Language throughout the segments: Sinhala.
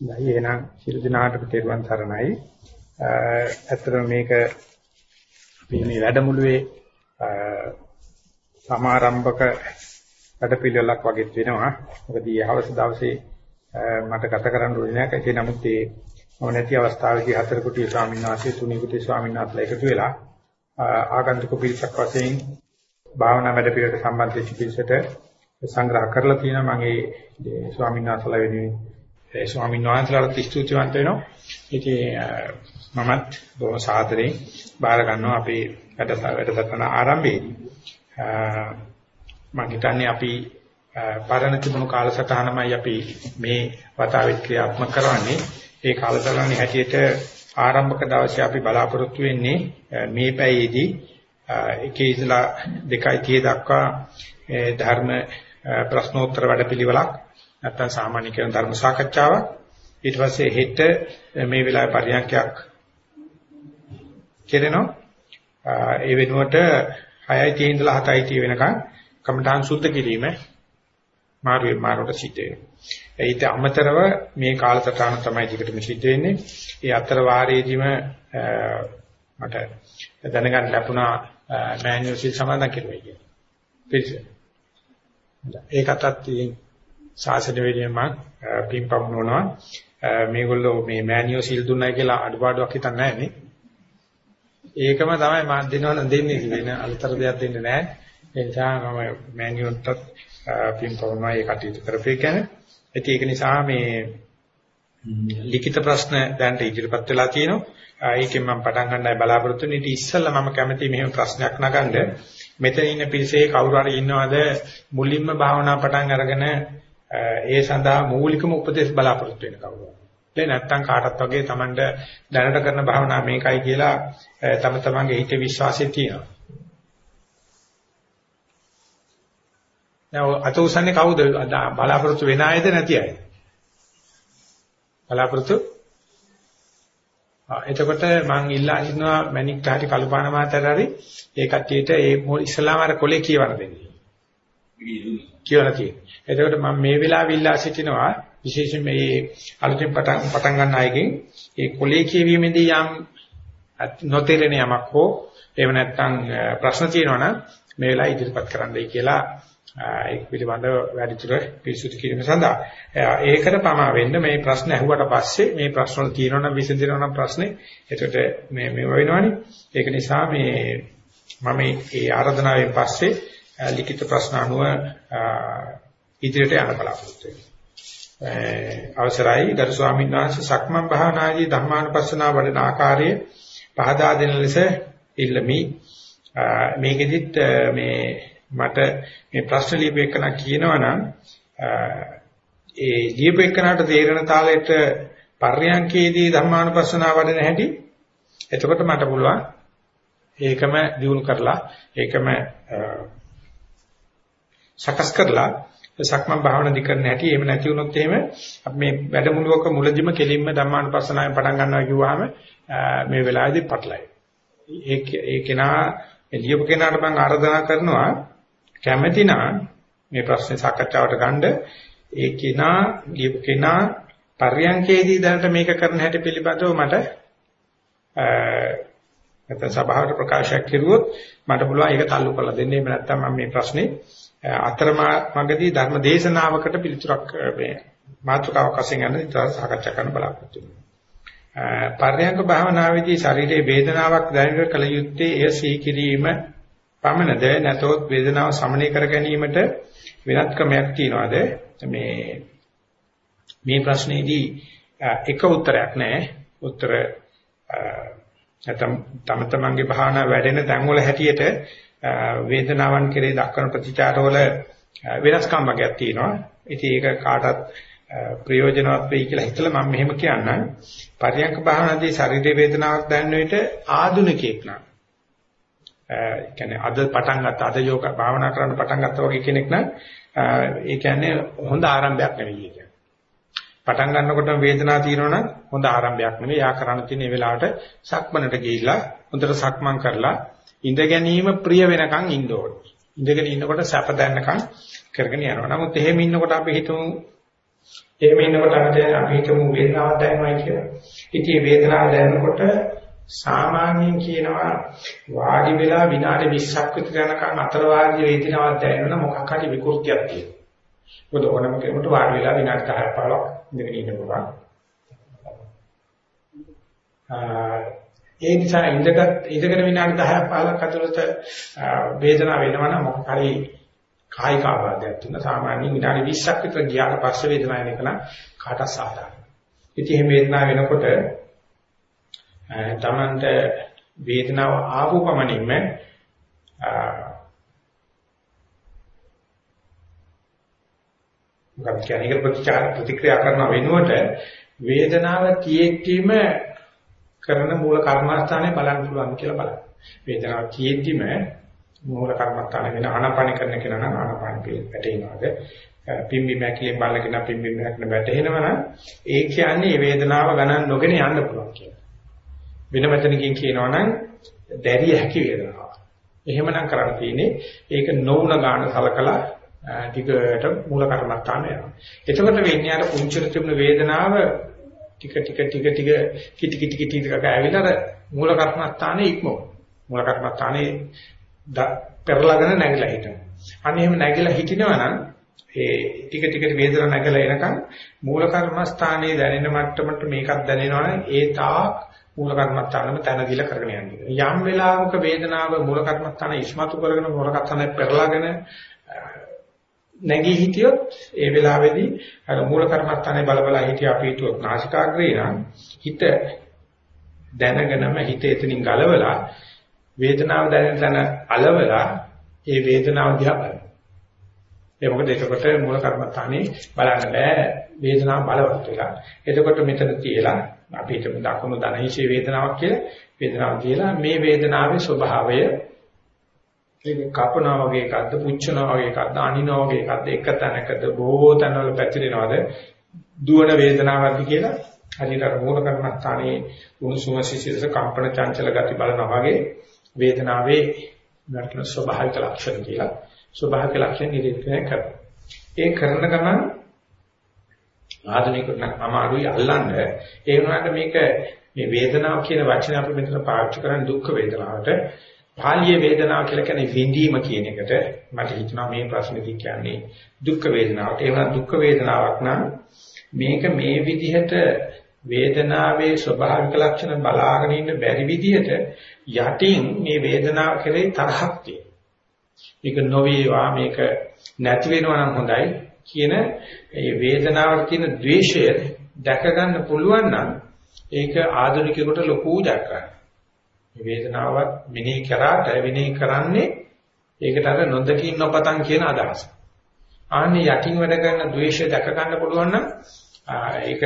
දැයි එහෙනම් සියලු දිනාටම තෙරුවන් සරණයි. ඇත්තටම මේක අපි මේ වැඩමුළුවේ සමාරම්භක වැඩපිළිවෙලක් වගේ වෙනවා. මොකද ඊ හවස දවසේ මට ගත කරන්න ඕනේ නැහැ. ඒ නමුත් ඒ මම නැති අවස්ථාවේදී හතර කුටි ස්වාමීන් වහන්සේ තුනී කුටි ස්වාමීන් වහන්සේලා එකතු වෙලා ආගන්තුක පිරිසක් වශයෙන් භාවනා වැඩපිළිවෙලට සම්බන්ධ වෙච්ච පිරිසට සංග්‍රහ කරලා තියෙනවා. මම ඒ ස්වාමීන් වහන්සේලා වෙනුවෙන් ඒ ස්වාමීන් වහන්සේලාට ස්තුතිවන්ත වෙනවා. ඉතින් මමත් බොහොම සාදරයෙන් බාර ගන්නවා අපේ වැඩසටහන ආරම්භයේදී. මම හිතන්නේ අපි පරණ තිබුණු කාලසටහනමයි අපි මේ වතාවෙත් ක්‍රියාත්මක කරන්නේ. ඒ කාලසටහනේ හැටියට ආරම්භක දවසේ අපි බලාපොරොත්තු වෙන්නේ මේ පැයේදී එකේ ඉඳලා 2:30 දක්වා ධර්ම ප්‍රශ්නෝත්තර වැඩපිළිවෙලක් නැත්නම් සාමාන්‍ය කියන ධර්ම සාකච්ඡාවක් ඊට පස්සේ හෙට මේ වෙලාවේ පරියන්කයක් කෙරෙනවා. ඒ වෙනුවට 6:30 ඉඳලා 7:30 වෙනකන් කමඨාන් සුද්ධ කිරීම මාරුවේ මාරුවට සිද්ධ වෙනවා. ඊට අමතරව මේ කාලසටහන තමයි ටිකටම සිද්ධ වෙන්නේ. ඒ අතර වාරයේදීම මට දැනගන්න ලැබුණා මෑනියුල් සිල් සමාදන් කෙරුවා කියන්නේ පිළිස ඒකටත් ශාසන වේදිකෙන් මම පින්පමුණනවා මේගොල්ලෝ මේ මෑනියෝ සිල් දුන්නයි කියලා අඩුපාඩුවක් හිතන්නේ නැහැ නේ. ඒකම තමයි මම දෙනවන දෙන්නේ වෙන අලතර දෙයක් දෙන්නේ නැහැ. ඒ නිසා මම මෑනියෝටත් පින්පමුණනවා ඒ කටයුතු කරපේ කියන්නේ. ඉතින් ඒක නිසා මේ ලිඛිත ප්‍රශ්න දැන්ට ඉදිරිපත් වෙලා තියෙනවා. ඒකෙන් මම පටන් ගන්නයි බලාපොරොත්තු වෙන්නේ. ඉතින් ඉස්සෙල්ලා මම කැමති මෙහෙම ප්‍රශ්නයක් නගන්න. මෙතන ඉන්න පිරිසේ කවුරු හරි ඉන්නවද මුලින්ම භාවනා පටන් අරගෙන ඒ සඳහා මූලිකම උපදේශ බලාපොරොත්තු වෙන කවුරු. ඒ නැත්තම් කාටත් වගේ Tamanට දැනට කරන භාවනා මේකයි කියලා තම තමන්ගේ හිතේ විශ්වාසය තියෙනවා. දැන් අත උසන්නේ කවුද? බලාපොරොත්තු වෙන අයද නැති අයද? බලාපොරොත්තු එතකොට මම ඉල්ලා ඉන්නවා මැනික් කාටි කල්පාන මාතර හරි ඒ කට්ටියට ඒ ඉස්ලාම අර කොලේ කියවන දෙන්නේ. කියලා තියෙනවා. එතකොට මම මේ වෙලාවෙ ඉල්ලා සිටිනවා විශේෂයෙන් මේ අලුතෙන් පටන් පටන් ගන්න අයගෙන් ඒ කොලේ කියවීමේදී යම් නොතේරෙන යමක් හෝ එහෙම නැත්නම් ප්‍රශ්න තියෙනවා නම් මේ වෙලාව ඉදිරිපත් කරන්නයි කියලා ඒක පිළිබඳව වැඩිදුර පිළිසුදු කිරීම සඳහා ඒකට පමා වෙන්න මේ ප්‍රශ්න ඇහුවට පස්සේ මේ ප්‍රශ්න වල තියෙනවා නම් විසඳිනවා නම් ප්‍රශ්නේ එතකොට මේ මේ වෙනවනේ ඒක නිසා මේ මම මේ ආරාධනාවෙන් පස්සේ ලිඛිත ප්‍රශ්න අනුව ඉදිරියට යන්න බලාපොරොත්තු වෙනවා. අවසරයි ගරු ස්වාමීන් වහන්සේ සක්මන් භාවනාදී ධර්මානුපස්සනා වඩන ආකාරය පහදා දෙන ලෙස ඉල්ලමි. මේකෙදිත් මේ මට මේ ප්‍රශ්න ලියපෙකන කියනවනම් ඒ ලියපෙකනට තේරෙන තාලෙට පර්යංකේදී ධර්මානුපස්සනා වඩන හැටි එතකොට මට පුළුවන් ඒකම දිනු කරලා ඒකම සකස් කරලා සක්මන් භාවනා දිකරන හැටි එහෙම නැති වුණොත් එහෙම අපි මේ වැඩමුළුවක මුලදිම කෙලින්ම ධම්මානුපස්සනාවෙන් පටන් ගන්නවා කිව්වහම මේ වෙලාවේදී පටලයි. ඒ ඒ කෙනා ලියපු කෙනාට මම ආරාධනා කරනවා කැමැති නම් මේ ප්‍රශ්නේ සාකච්ඡාවට ගන්න ඒ කෙනා ලියපු කෙනා පර්යංකේදී දැනට මේක කරන හැටි පිළිබඳව මට නැත්නම් සභාවට ප්‍රකාශයක් කෙරුවොත් මට පුළුවන් ඒක තල්ලු කරලා දෙන්න. එහෙම නැත්නම් මම මේ ප්‍රශ්නේ අතරමඟදී ධර්ම දේශනාවකට පිළිතුරක් මේ මාතෘකාවක් වශයෙන් යන ඉතින් සාකච්ඡා කරන්න බලාපොරොත්තු වෙනවා. පර්යංක භාවනාවේදී ශරීරයේ වේදනාවක් දැනෙන කල යුත්තේ එය සීකිරීම පමණද නැතොත් වේදනාව සමනය කර ගැනීමට වෙනත් ක්‍රමයක් තියනවාද මේ මේ ප්‍රශ්නේදී එක උත්තරයක් නැහැ. උත්තර නැත්නම් තම තමන්ගේ භාවනා වැඩෙන තැන්වල හැටියට වේදනාවන් කෙරේ දක්වන ප්‍රතිචාරවල වෙනස්කම් වර්ගයක් තියෙනවා. ඉතින් ඒක කාටත් ප්‍රයෝජනවත් වෙයි කියලා හිතලා මම මෙහෙම කියන්නම්. පරියංක භාවනාදී ශරීර වේදනාවක් දැනෙන විට ආධුනිකයෙක් නම් ඒ කියන්නේ අද පටන් ගත්ත අද යෝග භාවනා කරන්න පටන් ගත්තා වගේ කෙනෙක් නම් ඒ කියන්නේ හොඳ ආරම්භයක් නෙවෙයි කියන්නේ. පටන් ගන්නකොට වේදනාව තියෙනවනම් හොඳ ආරම්භයක් නෙවෙයි. යා කරන්න තියෙන මේ වෙලාවට සක්මනට ගිහිල්ලා හොඳට සක්මන් කරලා ඉඳ ගැනීම ප්‍රිය වෙනකන් ඉන්න ඕනේ. ඉඳගෙන ඉන්නකොට සැප දැනනකන් කරගෙන යනවා. නමුත් එහෙම ඉන්නකොට අපි හිතමු එහෙම ඉන්නකොට අපිට අපි හිතමු වේදනාවක් දැනෙනවා කියලා. ඉතින් මේ වේදනාව දැනෙනකොට සාමාන්‍යයෙන් කියනවා වාඩි වෙලා විනාඩි 20ක් විතර යනකම් අතර වාඩි වේදනාවක් දැනෙනවා මොකක් හරි විකෘතියක් තියෙනවා. මොකද ඕනම කෙනෙකුට වාඩි වෙලා විනාඩි 10ක් 15ක් ඉඳගෙන ඉන්න පුළුවන්. ඒ නිසා ඉඳගත් ඉඳගෙන විනාඩි 10ක් 15ක් ඇතුළත වේදනාව වෙනවනම් මොකක් හරි කායික ආබාධයක් තුන සාමාන්‍යයෙන් විනාඩි 20ක් විතර ගියාට පස්සේ වේදනාව එනකන කාට සාධාරණයි. ඉතින් මේ වේදනාව වෙනකොට තමන්ට වේදනාව ආපු පමණින්ම මොකක්ද කියන්නේ ඒක ප්‍රතිචාර ප්‍රතික්‍රියා කරන වෙනුවට වේදනාව කියෙද්දිම කරන මූල කර්මස්ථානේ බලන්න පුළුවන් කියලා බලන්න. වේදනාව කියෙද්දිම මූල කර්මස්ථානේ වෙන ආනාපාන කරන කෙනා නම් ආනාපාන පිළිපැටේනවාද පිම්බි මැකිලෙන් බලගෙන පිම්බි මැකින වැටෙනවනම් ඒ කියන්නේ මේ වේදනාව ගණන් නොගෙන යන්න පුළුවන් කියලා. වෙන වචනකින් කියනවා නම් දැරිය හැකි වේදනාවක්. එහෙමනම් කරන්න තියෙන්නේ ඒක නොවුන ගාන සලකලා ටිකට මූල කර්මස්ථාන යනවා. එතකොට වෙන්නේ අර පුංචිර තිබුණ වේදනාව ටික ටික ටික ටික කිටි කිටි කිටි ටික ඇවිල්ලා මූල කර්මස්ථානේ ඉක්මව. මූල කර්මස්ථානේ පෙරලාගෙන නැගිලා හිටනවා. අන්න එහෙම නැගිලා හිටිනවා නම් ඒ ටික ටික වේදනාව නැගලා එනකන් මූල කර්මස්ථානයේ දැනෙන මට්ටමට මේකක් දැනෙනවනේ ඒ තාක් මූල කර්මස්ථානෙම තනදිල කරගෙන යන්නේ. යම් වෙලාවක වේදනාව මූල කර්මස්ථාන ඉස්මතු කරගෙන මූල කර්මස්ථානය පෙරලාගෙන නැගී හිටියොත් ඒ වෙලාවේදී අර මූල කර්මස්ථානයේ බල බල හිටිය අපි හිතුවොත් නාසිකාග්‍රේ නම් හිත දැනගෙනම හිත එතනින් ගලවලා වේදනාව දැනෙන තැන අලවලා ඒ වේදනාව දිහා බලන්න. ඒ මොකද එතකොට මූල කර්මස්ථානේ බලන්න බෑ වේදනාව බලවත් වෙලා. එතකොට මෙතන තියලා අපි හිතමු දකුණු ධනහිෂේ වේදනාවක් කියලා වේදනාව කියලා මේ වේදනාවේ ස්වභාවය ඒක කපනවා වගේ එකක්ද පුච්චනවා වගේ එකක්ද අනිනවා වගේ එකක්ද එක තැනකද බොහෝ තැන්වල පැතිරෙනවද දුවන වේදනාවක්ද කියලා හරියට අර මූල කර්මස්ථානයේ උණුසුම සිසිලස කම්පන චංචල ගති බලනවා වගේ වේදනාවේ නර්තන ස්වභාවික ලක්ෂණ කියලා ස්වභාවික ලක්ෂණ නිරීක්ෂණය කරනවා. ඒ කරන ගමන් ආධුනිකුට නම් අමාරුයි අල්ලන්න. ඒ වුණාට මේක මේ වේදනාව කියන වචනේ අපි මෙතන පාවිච්චි කරන්නේ දුක් වේදනාවට. පාලිය වේදනාව කියලා කියන්නේ විඳීම කියන එකට මට හිතෙනවා මේ ප්‍රශ්නේදී කියන්නේ දුක් වේදනාවට. ඒ වුණා දුක් වේදනාවක් නම් මේක මේ විදිහට වේදනාවේ ස්වභාවික ලක්ෂණ බලාගෙන ඉන්න බැරි විදිහට යටින් මේ වේදනාව කෙරේ තරහක් තියෙනවා. මේක නොවේවා මේක නැති වෙනවා නම් හොඳයි කියන ඒ වේදනාවට තියෙන द्वේෂය දැක ගන්න පුළුවන් නම් ඒක ආධුනිකයෙකුට ලොකු ජයග්‍රහණයක්. මේ වේදනාවත් මෙනෙහි කරාට විනෙහි කරන්නේ ඒකට අර නොදකින් නොපතන් කියන අදහස. ආන්නේ යටින් වැඩ කරන द्वේෂය දැක ගන්න පුළුවන් නම් ඒක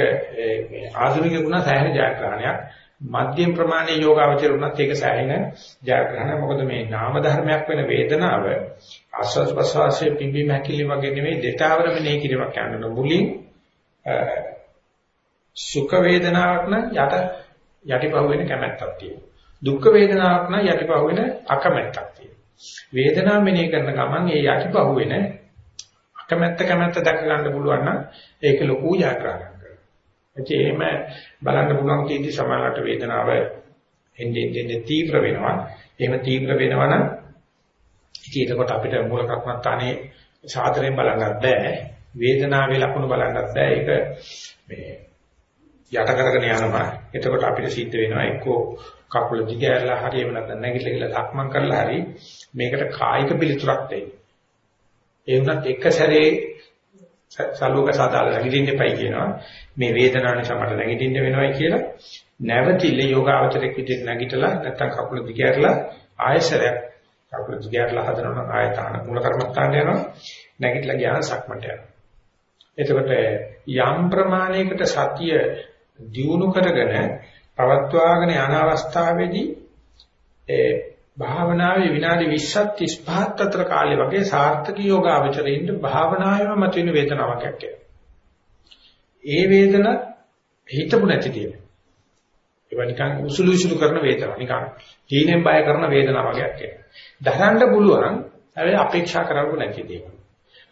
මේ ආධුනිකයෙකුට සෑහෙන ජයග්‍රහණයක්. මධ්‍යම ප්‍රමාණයේ යෝගාවචර උනත් ඒක සෑහෙන ජයග්‍රහණ මොකද මේ නාම ධර්මයක් වෙන වේදනාව ආස්වාද ප්‍රසවාසයේ පිම්බි මැකිලි වගේ නෙවෙයි දෙතාවර මෙනේ කිරීමක් යනවා මුලින් සුඛ වේදනාවක් නම් යට යටිපහුව වෙන කැමැත්තක් තියෙනවා දුක්ඛ වේදනාවක් නම් යටිපහුව වෙන අකමැත්තක් තියෙනවා වේදනාව මෙනේ කරන ගමන් ඒ යටිපහුව වෙන අකමැත්ත කැමැත්ත දැක ගන්න පුළුවන් නම් ඒක ලොකු ජයග්‍රහණයක් ඒ එහෙම බලන්න පුළුවන් කීදී සමානලට වේදනාව එන්නේ එන්නේ තීව්‍ර වෙනවා. එහෙම තීව්‍ර වෙනවා නම් ඉතින් එතකොට අපිට මූල කර්මත්තානේ සාතරයෙන් බලන්නත් බෑ. වේදනාවේ ලක්ෂණ බලන්නත් බෑ. ඒක මේ යට කරගෙන යනවා. එතකොට අපිට සිද්ධ වෙනවා එක්කෝ කකුල දිග ඇරලා හරි එහෙම නැත්නම් නැගිටලා ගිහලා ලක්මන් කරලා හරි මේකට කායික පිළිතුරක් දෙයි. ඒ වුණත් එක සැරේ සලෝක සාදාල නැගිටින්න එපයි කියනවා. මේ වේදනාව නිසා මට නැගිටින්න වෙනවයි කියලා නැවතිල යෝගාවචරයක් විදිහට නැගිටලා නැත්තම් කකුල දිගහැරලා ආයසරයක් කකුල දිගහැරලා හදනවා නම් ආයතන මූල කර්මස්ථානට යනවා. නැගිටලා ගියාම සක්මට යනවා. එතකොට යම් ප්‍රමාණයකට සතිය දියුණු කරගෙන පවත්වාගෙන යන අවස්ථාවේදී ඒ භාවනාවේ විනාඩි 20ක් 35ක් අතර කාලය වගේ සාර්ථක යෝගාවචරයින්ට භාවනාවේම මතුවෙන වේදනාවක් ඇක්කේ. ඒ වේදන හිතපු නැති දේවල්. ඒවා නිකන් උසුළු උසුළු කරන වේදනාවක්. නිකන් හීනෙන් බය කරන වේදනාවක් වගේ ඇක්කේ. දරන්න පුළුවන් හැබැයි අපේක්ෂා කරන්න නැති දේවල්.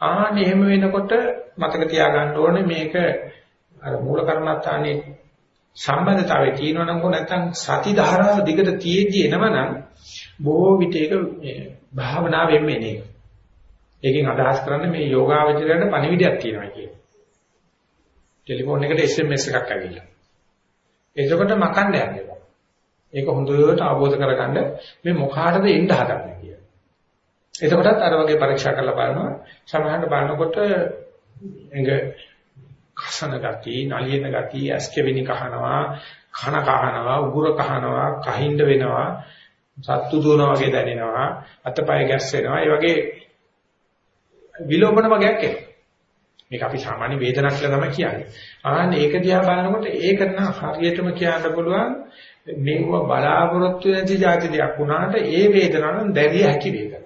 ආන්න එහෙම වෙනකොට මතක තියාගන්න ඕනේ මේක අර මූල කර්මස්ථානයේ සම්බන්ධතාවයේ තියෙනවනම් කො නැත්නම් සති ධාරාව දිගට තියෙද්දි එනවනම් බොහෝ විට ඒක භාවනාවෙන් එන්නේ. ඒකෙන් අදහස් කරන්නේ මේ යෝගාවචරයට පණිවිඩයක් තියෙනවා කියන. ටෙලිෆෝන් එකට SMS එකක් ඇවිල්ලා. එතකොට මකන්න යන්නේ. ඒක හොඳට අවබෝධ කරගන්න මේ මොකාටද එන්න හදන්නේ කියලා. එතකොටත් අර වගේ පරීක්ෂා කරලා බලනවා. සමහරවිට බලනකොට එඟ කසන ගති, නලියන ගති, ඇස්කෙවිනි කහනවා, කන කහනවා, උගුර කහනවා, කහින්ද වෙනවා, සත්තු දුවනවා වගේ දැනෙනවා, අතපය ගැස් වෙනවා. ඒ වගේ විලෝපන වගේක් එනවා. මේක අපි සාමාන්‍ය වේදනක් කියලා තමයි කියන්නේ. ආන්න ඒක දිහා බලනකොට ඒක නම් හරියටම කියන්න පුළුවන් මේව බලාපොරොත්තු නැති જાති දෙයක් වුණාට ඒ වේදනාවෙන් දැරිය හැකි වේදන.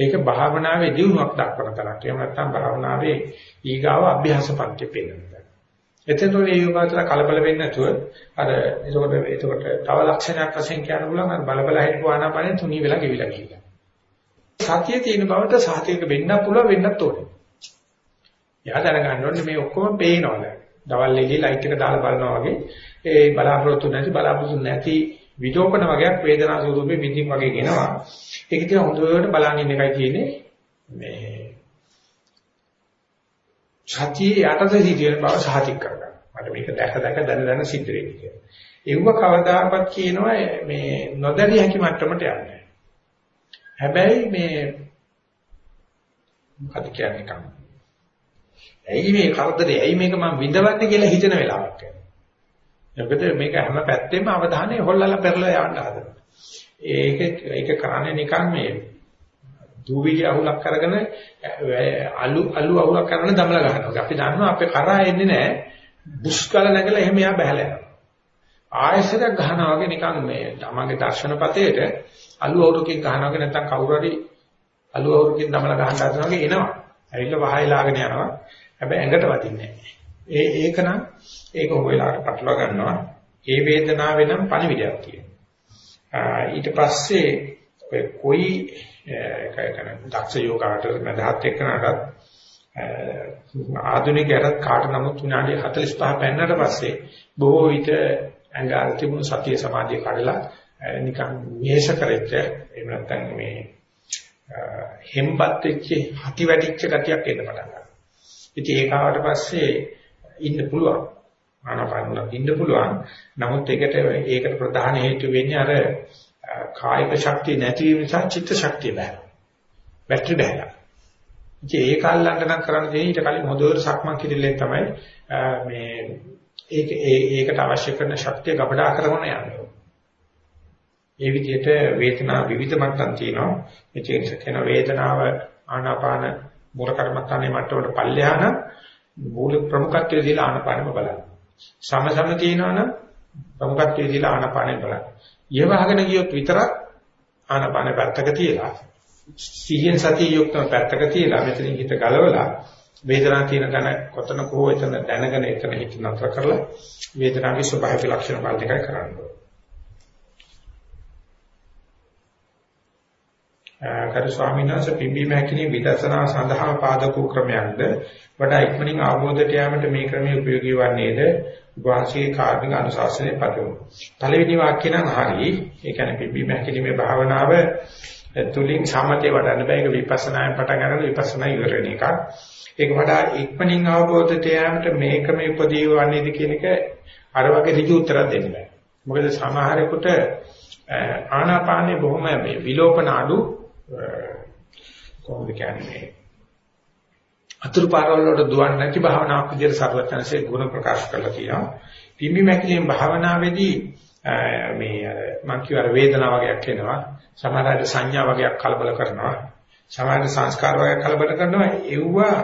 ඒක භාවනාවේ දියුණුවක් දක්වන තරක්. එහෙම නැත්නම් භාවනාවේ ඊගාව අභ්‍යාස පන්ති පෙන්නනවා. එතකොට මේ යෝගාචර කලබල වෙන්නේ නැතුව අර එතකොට එතකොට තව ලක්ෂණයක් වශයෙන් කියන්න පුළුවන් අර බලබල හිටපු ආනාපානෙ තුනී වෙලා ගෙවිලා ගිහිල්ලා. සතිය තියෙන බවට සාතික වෙන්න පුළුවන් වෙන්නත් ඕනේ. එයා දැනගන්න ඕනේ මේ ඔක්කොම පේනවද? දවල් එළිය ලයිට් එක දාලා බලනවා වගේ ඒ බලාපොරොත්තු නැති බලාපොරොත්තු නැති විදෝපන වගේක් වේදනා ස්වරූපේ විඳින් වගේ ගෙනවා. ඒක දිහා හොඳට බලන් ඉන්න එකයි තියෙන්නේ මේ සතියේ යටත සිටින බව සාතික කරගන්න. මට මේක දැක දැක දැන දැන සිද්ධ වෙන්නේ කියලා. ඒව කවදාකවත් කියනවා මේ නොදැරිය හැකි මට්ටමට යන්නේ. හැබැයි මේ මොකද කියන්නේ කම ඇයි මේ කරදරේ? ඇයි මේක මම විඳවන්නේ කියලා හිතන වෙලාවක් එනවා. මොකද මේක හැම පැත්තෙම අවධානය හොල්ලලා පෙරලා යන්න හදනවා. ඒක ඒක කරන්නේ නිකන් මේ දූවිලි අහුලක් කරගෙන අලු අලු අහුලක් කරගෙන දමලා ගන්නවා. අපි දන්නවා අපේ කරා එන්නේ නැහැ. බුස්කල නැගලා එහෙම යා බහැලා යනවා. ආයසරයක් ගහනවා වගේ නිකන් මේ තමන්ගේ දර්ශනපතේට අලු අවුරකින් ගහනවා වගේ නැත්නම් කවුරු හරි අලු අවුරකින් දමලා ගහන්න හදනවා වගේ එනවා. ඇවිල්ලා වහයලාගෙන යනවා. හැබැයි ඇඟට වදින්නේ ඒ ඒකනම් ඒක හොයලාට පටලවා ගන්නවා. ඒ වේදනාවේ නම් පණිවිඩයක් තියෙනවා. ඊට පස්සේ ඔය කොයි එකකන දක්ෂ යෝගාට මදහත් එක්කනටත් ආධුනිකයරත් කාට නමුත් විනාඩි 45 පෙන්නට පස්සේ බොහෝ විට ඇඟ අර තිබුණු සතිය සමාධිය කඩලා නිකන් මේෂ කරෙච්ච එහෙම නැත්නම් මේ හෙම්පත් වෙච්ච හති වැඩිච්ච ගතියක් එන්න පටන් ගන්නවා. ඉතින් ඒක ආවට පස්සේ ඉන්න පුළුවන්. ආනාපානෙ ඉන්න පුළුවන්. නමුත් ඒකට ඒකට ප්‍රධාන හේතු වෙන්නේ අර කායික ශක්තිය නැති වීම නිසා චිත්ත ශක්තිය බහැලා. බැටරි බහැලා. ඉතින් ඒක අල්ලන්න නම් කරන්න දෙන්නේ ඊට කලින් හොඳට සක්මන් කිරිල්ලෙන් තමයි මේ ඒක ඒකට අවශ්‍ය කරන ශක්තිය ගබඩා කරගෙන යන්නේ. ඒ විදිහට වේදනා විවිධ මට්ටම් තියෙනවා. මේ කියන වේදනාව ආනාපාන මූල කර්මස්ථානයේ මට්ටමට පල්ලෙහා නම් මූල ප්‍රමුඛත්වයේ දීලා ආනාපානෙම බලන්න. සමසම තියෙනවනම් ප්‍රමුඛත්වයේ දීලා ආනාපානෙම බලන්න. ඊවහගෙන ගියොත් විතරක් ආනාපාන පැත්තක තියලා සිහියෙන් සතිය යුක්තව පැත්තක තියලා මෙතනින් හිත ගලවලා වේදනාව තියෙන තැන කොතනක හෝ එතන දැනගෙන එතන හිත නතර කරලා වේදනාවේ ස්වභාවික ලක්ෂණ බලන එකයි කරන්න ඕනේ. කරු ස්වාමීන් වහන්සේ පිම්බීම හැකිනේ විදර්ශනා සඳහා පාදක ක්‍රමයක්ද වඩා ඉක්මනින් අවබෝධයට යාමට මේ ක්‍රමය උපයෝගී වන්නේද වාසික කාර්මික අනුශාසනයේ පදවමු. පළවෙනි වාක්‍ය නම් හරි. ඒ කියන්නේ පිම්බීම හැකිනේ භාවනාව තුලින් සමතේ වඩන්න බෑ. ඒක විපස්සනායෙන් පටන් ගන්න විපස්සනා ඉවර වෙන එකක්. ඒක වඩා ඉක්මනින් අවබෝධයට යාමට මේ ක්‍රමය උපදී වන්නේද කියන එක අර වගේ ඍජු උත්තරයක් දෙන්න බෑ. මොකද සමහරෙකුට ආනාපානේ බොහොම මේ විලෝපන අඩු කොහොමද කියන්නේ අතුරු පාරවල වලට දුවන්නේ නැති භාවනාවක් විදිහට සර්වඥාන්සේ ගුණ ප්‍රකාශ කරලා තියෙනවා. පිම්බි මැකිලින් භාවනාවේදී මේ අර මං කියවර වේදනාව වගේක් එනවා. සමහරවිට සංඥා වගේක් කලබල කරනවා. සමහරවිට සංස්කාර වගේක් කලබල කරනවා. ඒවා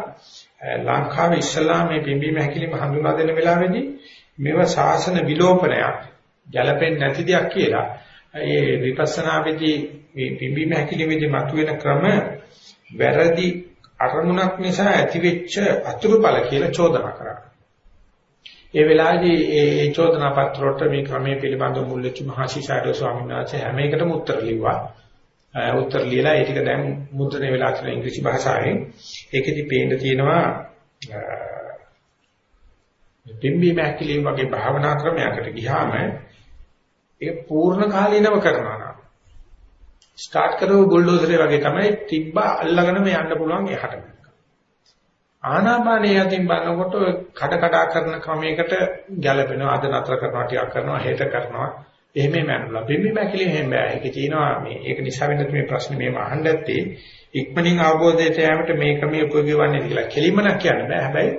ලංකාවේ ඉස්ලාම මේ පිම්බි මැකිලින් හඳුනා දෙන වෙලාවේදී මේව ශාසන විලෝපනයක් ගැළපෙන්නේ නැති දෙයක් කියලා. ඒ විපස්සනාවේදී මේ පිම්බීම හැකිලිමේදී මතුවෙන ක්‍රම වැරදි අරමුණක් නිසා ඇතිවෙච්ච අතුරුඵල කියලා චෝදනා කරා. ඒ වෙලාවේදී ඒ චෝදනා පත්‍රයට මේ ක්‍රමයේ පිළිබඳව මුල්ලච්ච මහසිසාරද ස්වාමීන් වහන්සේ හැම එකටම උත්තර ලිව්වා. උත්තර ලියලා ඒ ටික දැන් මුද්‍රණය වෙලා තියෙන ඉංග්‍රීසි භාෂාවෙන් ඒකෙදි පේන්න තියෙනවා පිම්බීම හැකිලිම වගේ භාවනා ක්‍රමයකට ගියාම ඒක පූර්ණ කාලීනව කරනවා නම් ස්ටාර්ට් කරව බුල්ඩෝසරේ වගේ තමයි තිබ්බ අල්ලගෙන මේ යන්න පුළුවන් එහාට. ආනාපානිය යටින් බලනකොට කඩ කඩ කරන ක්‍රමයකට ගැළපෙනවා අද නතර කරනවා ටිකක් කරනවා හෙට කරනවා එහෙම යනවා. පිම්බි මැකිලි එහෙම බෑ. ඒකේ තියෙනවා මේ ඒක නිසා වෙනත් මේ ප්‍රශ්නේ මේව අහන්න ඇත්තේ ඉක්මනින් අවබෝධයට යෑමට මේ ක්‍රමයේ උපයෝගී වන්නේ කියලා. කෙලින්ම නක් කියන්න බෑ. හැබැයි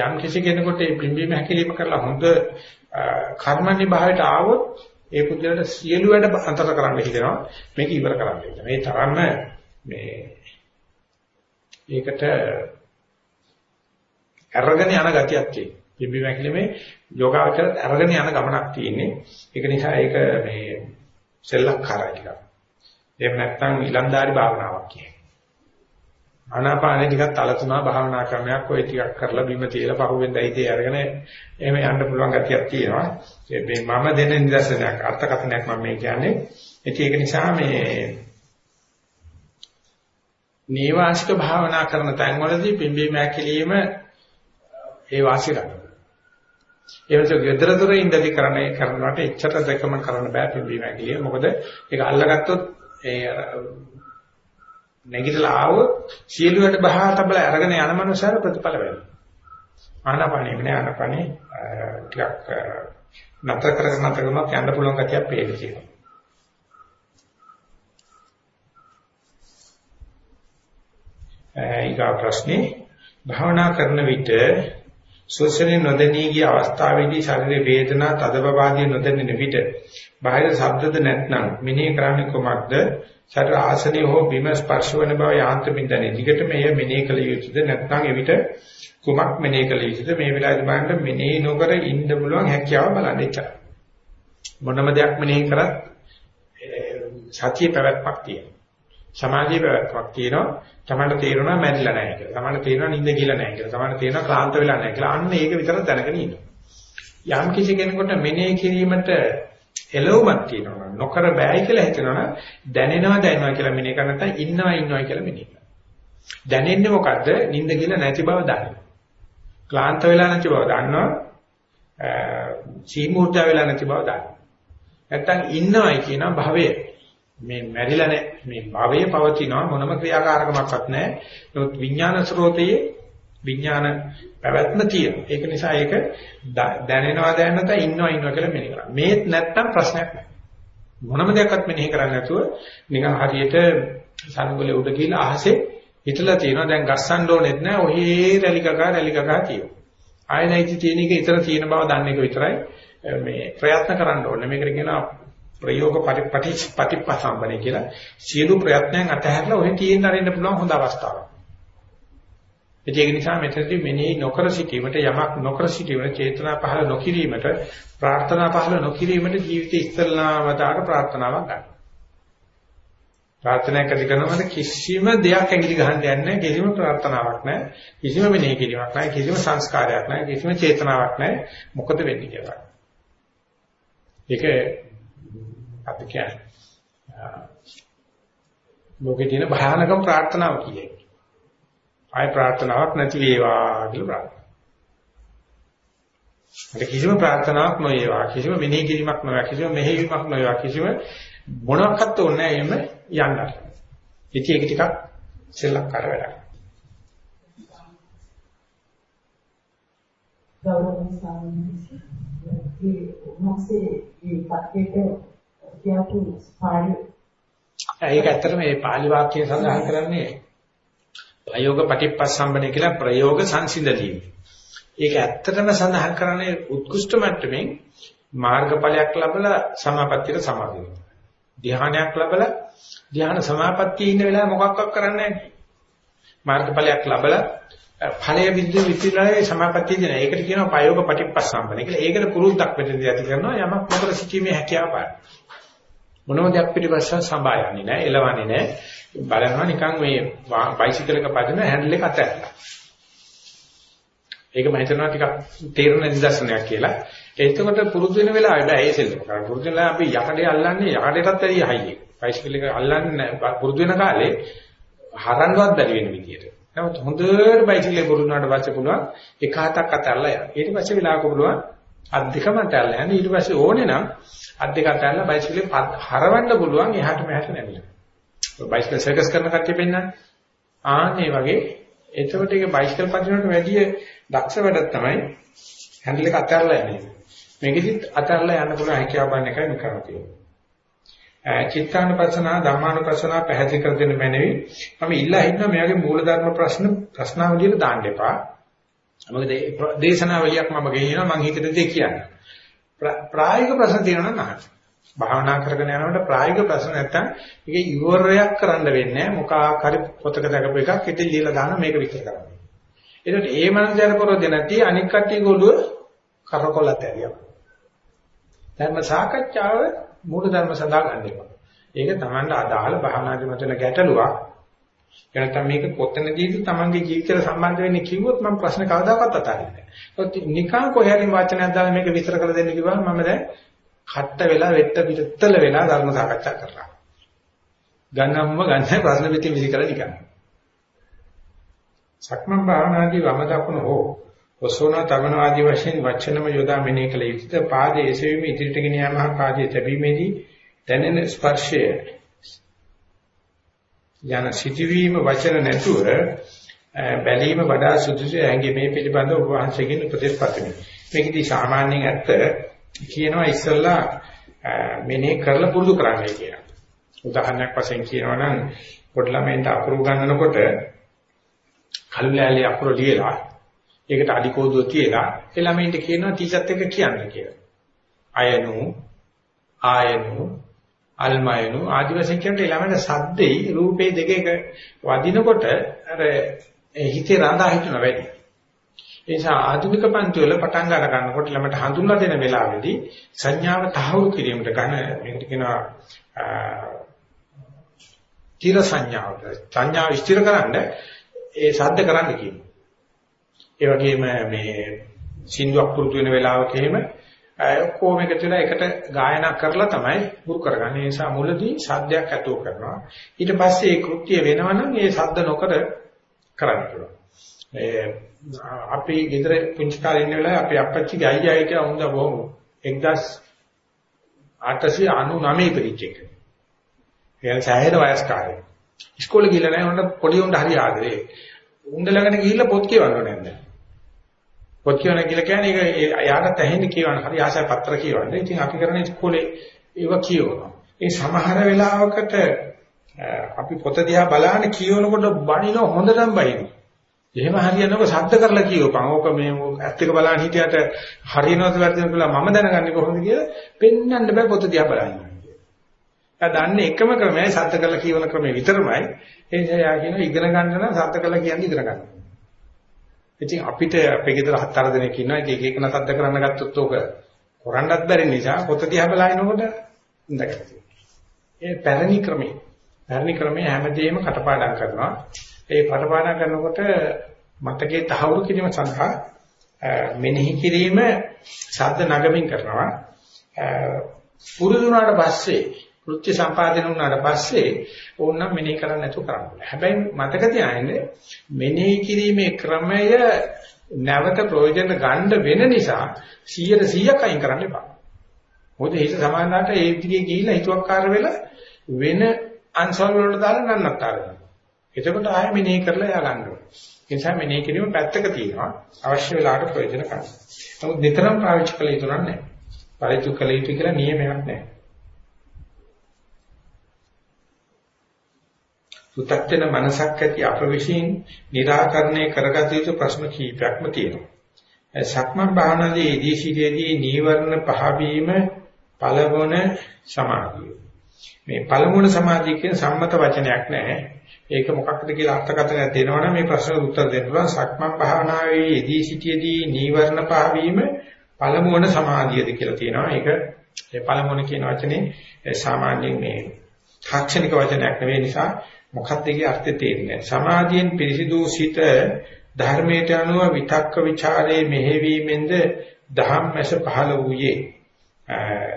යම් කිසි කෙනෙකුට මේ පිම්බි මැකිලිම කරලා හොඳ කර්මන්නේ භාවයට ආවොත් ඒ පුද්ගලයාට සියලු වැඩ අන්තර කරන්න හිතෙනවා. මේක ඉවර කරන්න හිතෙනවා. මේ තරම්ම මේ ඒකට අරගෙන යන ගතියක් තියෙනවා. පිම්බි මැකිලිමේ යෝගාවචරත් අරගෙන යන ගමනක් තියෙන්නේ. ඒක නිසා ඒක මේ සෙල්ලක්කාරයි ටිකක්. එහෙම නැත්නම් ඊලන්දාරි භාවනාවක් කියන්නේ. ආනාපානෙ ටිකක් තලතුණා භාවනා ක්‍රමයක් ඔය ටිකක් කරලා බිම තියලා පහුවෙන් දැයිතේ අරගෙන එහෙම යන්න පුළුවන් ගතියක් තියෙනවා. මේ මම දෙන නිදර්ශනයක් අර්ථකථනයක් මම මේ කියන්නේ. ඒක නිසා මේ නේවාසික භාවනා කරන තැන්වලදී පිම්බීම ඇකිලිම ඒ වාසිය ගන්න. ඒ වෙනස gedara dora ඉඳලි කරන්නේ කරනවට එච්චර දෙකම කරන්න බෑ පිළිවීම ඇගිලිය. මොකද ඒක අල්ලගත්තොත් ඒ නැගිටලා ආවොත් සියලුවට බහා තබලා අරගෙන යන මනුස්සයර ප්‍රතිඵල වෙනවා. ආනාපානෙ නේ ආනාපානෙ ටිකක් නතර කරගෙන නතර කරනත් යන්න පුළුවන් කතියක් පේන්න තියෙනවා. ඊගා ප්‍රශ්නේ භාවනා කරන විට ශ්වසනය නොදැනී ගිය අවස්ථාවේදී ශරීර වේදනා තදබවාදී නොදැනෙන විට බාහිර ශබ්දද නැත්නම් මෙනෙහි කරන්නේ කොමක්ද? ශරීර ආසනයේ හෝ බිම ස්පර්ශ වන බව යාන්ත්‍රමින් දැනේ. දිගට මෙය මෙනෙහි කළ යුතුද නැත්නම් එවිට කුමක් මෙනෙහි කළ යුතුද? මේ වෙලාවේ බලන්න මෙනෙහි නොකර ඉන්න පුළුවන් හැකියාව බලන්න එච්චරයි. මොනම දෙයක් මෙනෙහි කරත් සතිය පැවැත්මක් තියෙනවා. සමාධියේ පැවැත්මක් තියෙනවා. තමන්ට තේරෙනවා මැරිලා නැහැ කියලා. තමන්ට තේරෙනවා නිින්ද ගිහලා නැහැ කියලා. තමන්ට තේරෙනවා ක්ලාන්ත වෙලා නැහැ කියලා. අන්න ඒක විතර දැනගෙන ඉන්නවා. යම් කිසි කෙනෙකුට මෙනෙහි කිරීමට එළවුමක් තියෙනවා. නොකර බෑයි කියලා හිතනවා දැනෙනවා දැනෙනවා කියලා මෙනෙහි කරන නැත්නම් ඉන්නවා ඉන්නවා කියලා මෙනෙහි කරනවා. දැනෙන්නේ මොකද්ද? නිින්ද ගිහලා නැති බව දන්නවා. ක්ලාන්ත වෙලා නැති බව දන්නවා. සීමුර්ජා වෙලා නැති බව දන්නවා. නැත්තම් ඉන්නවයි කියන භවයේ මේ මැරිලා නැහැ මේ භවයේ පවතිනවා. මොනම ක්‍රියාකාරකමක්වත් නැහැ නමුත් විඥාන ස්රෝතයේ විඥාන පැවැත්ම තියෙනවා. ඒක නිසා ඒක දැනෙනවා දැනනත ඉන්නවා ඉන්නවා කියලා මෙනෙහි කරා මේත් නැත්තම් ප්‍රශ්නයක් නැහැ මොනම දෙයක්වත් මෙනෙහි කරන්නේ නැතුව නිකන් හරියට සම්ගලේ උඩ ගිහලා අහසේ හිටලා තියෙනවා. දැන් ගස්සන්න ඕනෙත් නැහැ ඔහේ රැලි කකා රැලි කකා තියෙනවා. ආයෙත් තියෙන එක ඊතර තියෙන බව දන්න එක විතරයි මේ ප්‍රයත්න කරන්න ඕනේ. මේකට කියනවා ප්‍රයෝග පටිපටිපසම්බනේ කියලා සියලු ප්‍රයත්නයන් අතහැරලා ඔහෙ තියෙන අරින්න පුළුවන් හොඳ අවස්ථාවක්. ඒක නිසා මෙතනදී මෙනෙහි නොකර සිටීමට යමක් නොකර සිටීමට චේතනා පහළ නොකිරීමට ප්‍රාර්ථනා පහළ නොකිරීමට ජීවිතේ ඉස්සල්ලාමතාවට ප්‍රාර්ථනාවක් ගන්න. ප්‍රාර්ථනා කර කරනවද කිසිම දෙයක් ඇඟිලි ගහන්න යන්නේ නැහැ කිසිම ප්‍රාර්ථනාවක් නැහැ කිසිම මෙනෙහි කිරීමක් නැහැ කිසිම සංස්කාරයක් නැහැ කිසිම චේතනාවක් නැහැ මොකද වෙන්නේ කියලා. ඒක අපි කියන්නේ ලෝකේ තියෙන භයානකම ප්‍රාර්ථනාව කියන්නේ. ආය ප්‍රාර්ථනාවක් නැති වේවා කියලා ප්‍රාර්ථනා. මට කිසිම ප්‍රාර්ථනාවක් නොවේවා කිසිම මෙනෙහි කිරීමක් නොවේවා කිසිම මෙහෙයීමක් නොවේවා කිසිම මොනක්වත් ඕනේ නැහැ එහෙම යන්න. ඉතින් ඒක ටිකක් සෙල්ලක්කාර වැඩක්. ගෞරවනීය ස්වාමීන් වහන්සේ ඒ මොහොතේ ඒ පැත්තේ කියපු පාළි ඒක ඇත්තටම මේ පාළි වාක්‍යය සඳහන් කරන්නේ ප්‍රයෝග පටිපස්සම්බනේ කියලා ප්‍රයෝග සංසිඳලීම. ඒක ඇත්තටම සඳහන් කරන්නේ උත්කෘෂ්ඨ මට්ටමින් මාර්ගඵලයක් ලැබලා සමාපත්තියට සමාදි වෙනවා. ධ්‍යානයක් ලැබලා ධ්‍යාන සමාපත්තියේ ඉන්න වෙලාව මොකක්වත් කරන්නේ නැහැ. මාර්ගඵලයක් ලැබලා ඵලය විද්‍ය විපිලාවේ සමාපත්තිය දෙන. ඒකට කියනවා ප්‍රයෝග පටිපස්සම්බනේ කියලා. ඒකට පුරුද්දක් වෙන්න ඇති කරනවා යමක් මොකද සිටීමේ හැකියාව පාන. මොනම දෙයක් පිටිපස්සෙන් සබායන්නේ නැහැ, එලවන්නේ නැහැ. බලනවා නිකන් මේ බයිසිකල් එක පදින හැන්ඩල් එක අතහැරලා. ඒක මම හිතනවා ටිකක් තේරෙන නිදර්ශනයක් කියලා. එතකොට පුරුදු වෙන වෙලාවේ බෑ ඒ සෙල්ලම කරන්න. පුරුදු වෙලා අපි යකඩේ අල්ලන්නේ යකඩේටත් වැඩිය හයියේ. බයිසිකල් එක අල්ලන්නේ පුරුදු වෙන කාලේ හරන්නවත් බැරි වෙන විදියට. නමුත් හොඳට බයිසිකලේ පුරුදු වුණාට පස්සේ පුළුවන් එක හතක් අතල්ලා යන්න. ඊට පස්සේ වෙලාවක පුළුවන් අත් දෙකම අතල්ලා යන්න. ඊට පස්සේ ඕනේ නම් අත් දෙක අතල්ලා බයිසිකලේ හරවන්න පුළුවන් එහාට මෙහාට නැමිලා. බයිසිකල් සර්කස් කරන කට්ටිය පෙන්නන්නේ. ආන්නේ වගේ එතකොට ඒක බයිසිකල් පදිනවට වැඩිය දක්ෂ වැඩක් තමයි හැන්ඩල් එක අතහැරලා යන්නේ. මේකෙදිත් අතහැරලා යන්න පුළුවන් හැකියාව ගන්න එකයි මේ කරන්නේ. චිත්තානුපස්සනා ධම්මානුපස්සනා පැහැදිලි කර දෙන්න මැනවි. මම ඉල්ලා හිටනවා මෙයාගේ මූලධර්ම ප්‍රශ්න ප්‍රශ්නාවලියට දාන්න එපා. මොකද දේශනාවලියක් මම ගෙනියනවා මම හිතන දේ කියන්නේ. ප්‍රායෝගික ප්‍රශ්න තියෙනවා නම් අහන්න. භාවනා කරගෙන යනකොට ප්‍රායෝගික ප්‍රශ්න නැත්තම් ඒක ඉවරයක් කරන්න වෙන්නේ නැහැ. මොකක් හරි පොතක දැකපු එකක් ඉතින් ලියලා දාන මේක විතර කරන්න. ඒකට ඒ මනසට පොරොද නැති අනික් කට්ටිය ගොළුව කරකොලත් ඇරියක්. ධර්ම සාකච්ඡාව මූල ධර්ම සඳහා ගන්න එපා. ඒක Tamanට අදාළ භාවනාදී මතන ගැටලුවක්. එනතම මේක කොතනදීද Tamanගේ ජීවිතයට සම්බන්ධ වෙන්නේ කිව්වොත් මම ප්‍රශ්න කවදාකවත් අතාරින්නේ නැහැ. නිකන් කොහේ වචනයක් දාලා මේක විස්තර කරලා දෙන්න කිව්වම මම දැන් කට්ට වෙලා වෙට්ට පිටතල වෙලා ධර්ම සාකච්ඡා කරනවා. ගන්නම්ම ගන්න ප්‍රශ්න පිටින් විසි කරලා නිකන්. සක්මන් භාවනාදී වම දකුණ හෝ ඔසෝන තවන ආදී වශයෙන් වචනම යොදා මෙනෙහි කළ යුතුද පාදයේ එසවීම ඉදිරියට ගෙන යාම හා පාදයේ තැබීමේදී දැනෙන ස්පර්ශය යන සිටිවීම වචන නැතුව බැලීම වඩා සුදුසු ඇඟේ මේ පිළිබඳව ඔබ වහන්සේගෙන් උපදෙස් පතමි. මේකදී සාමාන්‍යයෙන් ඇත්ත කියනවා ඉස්සෙල්ලා මෙනෙහි කරලා පුරුදු කරන්නයි කියලා. උදාහරණයක් වශයෙන් කියනවා නම් පොඩි ළමයින්ට අකුරු ගන්නකොට කළු ලෑලි අකුරු ලියලා ඒකට අඩි කෝදුව තියලා ඒ ළමයින්ට කියනවා ටීචර්ත් එක්ක කියන්න කියලා. අයනු ආයනු අල්මයනු ආදි වශයෙන් කියන ළමයින්ට සද්දේ රූපේ දෙක එක වදිනකොට අර හිතේ රඳා හිටින වැඩි. ඒ නිසා ආධුනික පන්ති වල පටන් ගන්න ගන්නකොට ළමයට හඳුන්ලා දෙන වෙලාවේදී සංඥාව තහවුරු කිරීමට ගන්න මේකට කියනවා තිර සංඥාව. සංඥාව ස්ථිර කරන්න ඒ සද්ද කරන්න කියනවා. ඒ වගේම මේ සින්දුවක් පුරුදු වෙන වෙලාවක එහෙම ඔක්කොම එකතු වෙලා එකට ගායනා කරලා තමයි පුරු කරගන්නේ. ඒ නිසා මුලදී සද්දයක් ඇතුව කරනවා. ඊට පස්සේ ඒ කෘත්‍ය වෙනවනම් ඒ සද්ද නොකර කරන්න පුළුවන්. ඒ අපි ගෙදර පුංචි කාලේ ඉන්න වෙලාවේ අපේ අප්පච්චිගේ අයියා හිටියා හොඳ බොහොම 1899 ඉපදිච්ච එක. එයා සෑහෙන වයස් කාලේ. ඉස්කෝලේ ගිහලා නැහැ උන්ට පොඩි උන්ට හරි ආදරේ. උන්ද ළඟට ගිහිල්ලා පොත් කියවන්න නැන්ද. පොත් කියවන කියලා කියන්නේ ඒක යාට තැහෙන්න කියවන්න හරි ආසයි පත්‍ර කියවන්න. ඉතින් අපි කරන්නේ ඉස්කෝලේ ඒව කියවනවා. ඒ සමහර වෙලාවකට අපි පොත දිහා බලන කියවනකොට බණින හොඳටම බයිනවා. එහෙම හරියනකොට ශබ්ද කරලා කියවපන්. ඕක මේ ඇත්ත එක බලන්න හිටියට හරියනවද වැරදිනවද කියලා මම දැනගන්නේ කොහොමද කියලා පෙන්වන්න බෑ පොත දිහා බලන්න. එයා දන්නේ එකම ක්‍රමයයි ශබ්ද කරලා කියවන ක්‍රමය විතරමයි. ඒ නිසා යා කියන ඉගෙන ගන්න නම් ශබ්ද කරලා කියන්නේ ඉගෙන ගන්න. ඉතින් අපිට අපේ ගෙදර හත් අර දෙනෙක් ඉන්නවා. ඒක එක එක නසද්ද කරන්න ගත්තොත් ඕක කරන්නත් බැරි නිසා පොත දිහා බලනකොට ඉඳගත්තා. ඒ පැරණි ක්‍රමේ. පැරණි ක්‍රමේ හැමදේම කටපාඩම් කරනවා. ඒ පටපාඩම් කරනකොට මතකයේ තහවුරු කිරීම සඳහා මෙනෙහි කිරීම ශබ්ද නගමින් කරනවා. පුරුදු වුණාට පස්සේ කෘත්‍ය සම්පාදනය වුණාට පස්සේ ඕනනම් මෙනෙහි කරන්න නැතුව කරන්න ඕනේ. හැබැයි මතක තියාගන්න මෙනෙහි කිරීමේ ක්‍රමය නැවත ප්‍රයෝජන ගන්න වෙන නිසා 100 100ක් අයින් කරන්න එපා. මොකද හිත සමානකට ඒ දිගේ ගිහිල්ලා හිතුවක්කාර වෙලා වෙන අංශවල වලට දාලා නන්නත්තර වෙනවා. එතකොට ආයෙ මෙනෙහි කරලා යා ගන්න ඕනේ. ඒ නිසා මෙනෙහි කිරීම පැත්තක තියෙනවා. අවශ්‍ය වෙලාවට ප්‍රයෝජන ගන්න. නමුත් නිතරම පාවිච්චි කළ යුතු නැහැ. පාවිච්චි කළ යුතු කියලා නියමයක් නැහැ. සුතක්තන මනසක් ඇති අප විසින් निराකරණය කරගත යුතු ප්‍රශ්න කීපයක්ම තියෙනවා. සක්මන් භාවනාවේ යෙදී සිටියේදී නීවරණ පහවීම පළවන සමාධිය. මේ පළමුවන සමාධිය කියන සම්මත වචනයක් නැහැ. ඒක මොකක්ද කියලා අර්ථකථනයක් දෙනවනම් මේ ප්‍රශ්නෙට උත්තර දෙන්න පුළුවන් සක්මන් භාවනාවේ යෙදී සිටියේදී නීවරණ පහවීම පළමුවන සමාධියද කියලා තියෙනවා. ඒක ඒ පළමුවන කියන වචනේ සාමාන්‍යයෙන් මේ තාක්ෂණික වචනයක් නෙවෙයි නිසා මොකක්ද ඒකේ අර්ථය තේරෙන්නේ සමාධියෙන් පිරිසිදු සිත ධර්මයට අනුව විතක්ක ਵਿਚාරයේ මෙහෙවීමෙන්ද ධම්මස පහළ වූයේ.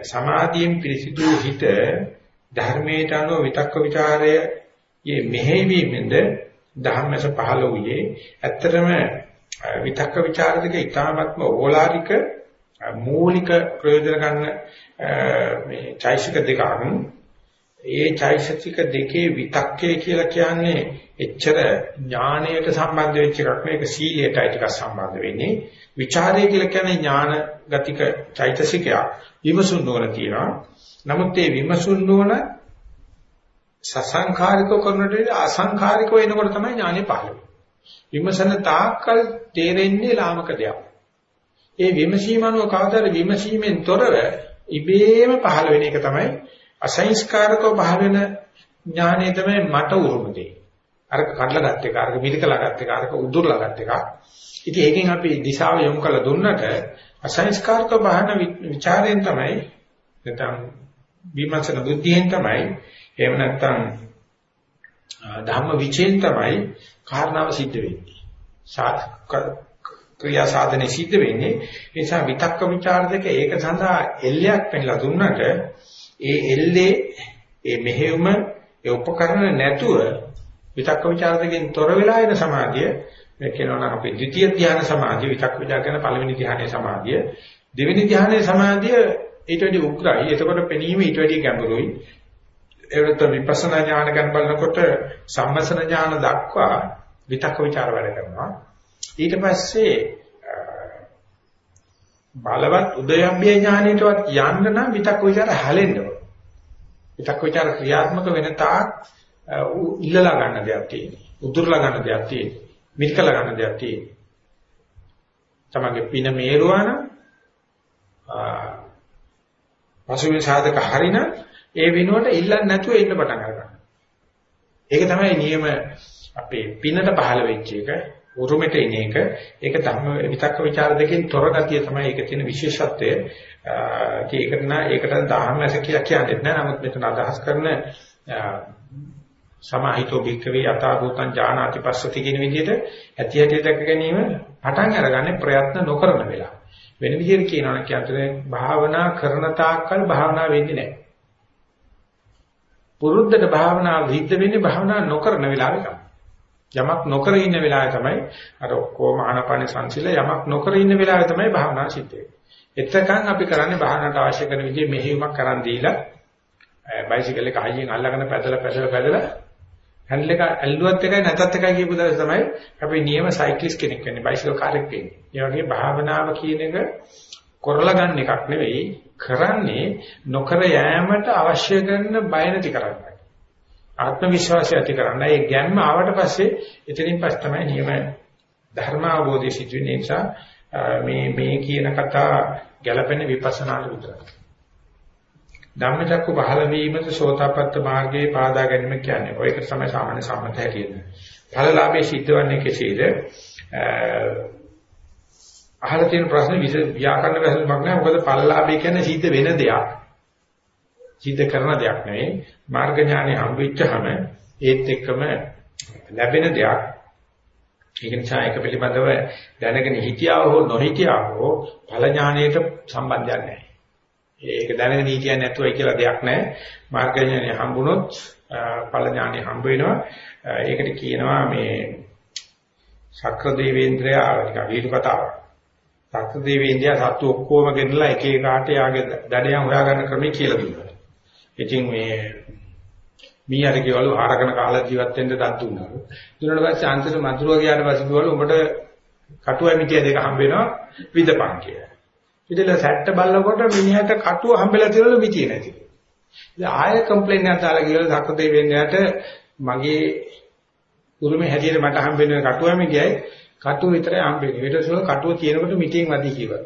සමාධියෙන් පිරිසිදු හිත ධර්මයට අනුව විතක්ක ਵਿਚාරය යේ මෙහෙවීමෙන්ද ධම්මස පහළ වූයේ. ඇත්තටම විතක්ක ਵਿਚාර දෙක ඊ타ත්ම ඕලාරික මූලික ප්‍රයෝජන ගන්න මේ චෛසික දෙකක්. ඒ චෛසික දෙකේ විතක්කේ කියලා කියන්නේ එච්චර ඥාණයට සම්බන්ධ වෙච්ච එකක් මේක සීලයටයි ටිකක් සම්බන්ධ වෙන්නේ ਵਿਚාරය කියලා කියන්නේ ඥාන ගතික චෛතසිකයක් විමසුන් නොවන තියෙනවා නමුත් මේ විමසුන් නොවන සසංඛාරිකව කරනට වඩා අසංඛාරිකව එනකොට තමයි ඥානෙ පහළ වෙන්නේ. විමසන තාක්කල් තේරෙන්නේ ලාමක දෙයක්. ඒ විමසීම අනුව කවදාද විමසීමෙන් තොරව ඉබේම පහළ වෙන එක තමයි අසංස්කාරකව පහළ වෙන ඥානය තමයි මට උරුම දෙන්නේ. අර කඩලා ගත්ත එක, අර මිරිකලා ගත්ත එක, අර උදුරලා ගත්ත එක. ඉතින් ඒකෙන් අපි දිශාව යොමු කරලා දුන්නට අසංස්කාරකව බහන ਵਿਚාරයෙන් තමයි නැත්නම් විමර්ශන බුද්ධියෙන් තමයි එහෙම නැත්නම් ධම්ම විචෙන් තමයි කාරණාව සිද්ධ වෙන්නේ. සාධක ක්‍රියා සාධනෙ සිද්ධ වෙන්නේ. ඒ නිසා විතක්ක ਵਿਚාර දෙක ඒක සඳහා එල්ලයක් පෙන්ලා දුන්නට ඒ එල්ලේ ඒ මෙහෙයුම ඒ උපකරණ නැතුව විතක්ක ਵਿਚාර දෙකෙන් තොර වෙලා එන සමාධිය කියනවා නම් අපේ ද්විතීය ධ්‍යාන සමාධිය විතක්ක විචාර කරන පළවෙනි ධ්‍යානයේ සමාධිය. දෙවෙනි ධ්‍යානයේ සමාධිය ඊට වඩා උග්‍රයි. එතකොට පෙනීම ඊට වඩා ගැඹුරුයි. ඒකට විපස්සනා ඥාන ගැන බලනකොට සම්මසන ඥාන දක්වා විතක්ක ਵਿਚාර වැඩ කරනවා. ඊට පස්සේ බලවත් උදයම්බේ ඥානයටවත් යන්න නම් විතක් විචාර හැලෙන්න ඕන. විතක් විචාර ක්‍රියාත්මක වෙන තාක් ඉල්ලලා ගන්න දෙයක් තියෙනවා. උදුරලා ගන්න දෙයක් තියෙනවා. මිරිකලා ගන්න දෙයක් තියෙනවා. තමගේ පින මේරුවා නම් පසුබිම් සාධක හරින ඒ විනුවට ඉල්ලන්නේ නැතුව ඉන්න පටන් ගන්නවා. ඒක තමයි නියම අපේ පිනට පහළ වෙච්ච එක උරුමෙට එන එක. ඒක ධම්ම විතක්ක ਵਿਚාර දෙකෙන් තොර ගතිය තමයි ඒක තියෙන විශේෂත්වය. ඒකට නා ඒකට ධාමස කියලා කියන්නේ නැහැ. නමුත් මෙතන අදහස් කරන සමාහිතෝ භික්ඛවේ යථා භූතං ඥානාති පස්සති කියන විදිහට ඇති ඇති දැක ගැනීම පටන් අරගන්නේ ප්‍රයත්න නොකරන වෙලාව. වෙන විදිහට කියනවා නම් කියන්නේ භාවනා කරන තාක්කල් භාවනා වෙන්නේ නැහැ. පුරුද්දට භාවනා විද්ධ වෙන්නේ භාවනා නොකරන වෙලාවෙ තමයි. යමක් නොකර ඉන්න වෙලාවේ තමයි අර ඔක්කොම ආනපන සංසිල යමක් නොකර ඉන්න වෙලාවේ තමයි භාවනා සිද්ධ වෙන්නේ. එතකන් අපි කරන්නේ භාවනාවට අවශ්‍ය කරන විදිහේ මෙහෙයුමක් කරන් දීලා බයිසිකල් එක හයියෙන් අල්ලගෙන පැදලා පැදලා පැදලා හැන්ඩල් එක ඇල්ලුවත් එකයි නැතත් එකයි කියපු දවස් තමයි අපි නියම සයික්ලිස්ට් කෙනෙක් වෙන්නේ බයිසිකල් කාරෙක් වෙන්නේ. ඒ වගේ භාවනාව කියන එක කරලා ගන්න එකක් නෙවෙයි කරන්නේ නොකර යෑමට අවශ්‍ය කරන බය නැති කරන්නයි. ආත්ම විශ්වාසය ඇති කරන්නයි. ඒ ගැම්ම ආවට පස්සේ එතනින් පස්සේ තමයි නියම ධර්ම අවබෝධය සිදු වෙන නිසා මේ මේ කියන කතා ගැළපෙන විපස්සනාට විතරයි. ධම්මචක්ක පහළ වීමද සෝතාපට්ට මාර්ගයේ පාදා ගැනීම කියන්නේ. ඔයක තමයි සාමාන්‍ය සම්මත හැටියෙන්නේ. ඵලලාභයේ සිද්ධවන්නේ කෙසේද? අහලා තියෙන ප්‍රශ්න ව්‍යාකරණ වැසුමක් නෑ. මොකද ඵලලාභය කියන්නේ සිද්ධ වෙන දෙයක්. සිද්ධ කරන දෙයක් නෙවෙයි. මාර්ග ඥානෙ හම්බෙච්චහම ඒත් එක්කම ලැබෙන දෙයක්. ඒක නිසා ඒක පිළිබඳව දැනගෙන හිටියා හෝ නොහිටියා හෝ ඵල ඥානයට සම්බන්ධයක් නැහැ. ඒක දැනගෙන හිටියන්නේ නැතුවයි කියලා දෙයක් නැහැ. මාර්ග ඥානෙ හම්බුනොත් ඵල ඥානෙ හම්බ වෙනවා. ඒකට කියනවා මේ ශක්‍ර දේවේන්ද්‍රයා නිකන් වීරු කතාවක්. සත්‍ය දේවේන්ද්‍රයා සත්තු ඔක්කොම ගෙනලා එක එක කාට යාගේ දඩයන් හොයාගන්න ක්‍රමය කියලා දුන්නා. ඉතින් මේ මීහර කියවලු ආරකන කාලා ජීවත් වෙන්න දත් දුන්නා. දුන්නාට පස්සේ අන්තිම මතුරුව ගියාට පස්සේ කිව්වලු උඹට කටුවයි මිටිය දෙක හම්බ වෙනවා විදපන් කියලා. ඉතින් සැට්ට බලනකොට මිනිහට කටුව හම්බෙලා තියෙනවලු මිටිය නැති. ඉතින් ආයෙ කම්ප්ලේන්ට් එකක් දාලා ගිහලා සත්‍ය දේවේන්ද්‍රයාට මගේ උරුමේ හැටියට මට හම්බෙන්නේ කටුවම ගියයි කටුව විතරයි හම්බෙන්නේ. ඊට පස්සේ කටුව තියෙනකොට මිටියෙන් වදි කියලා.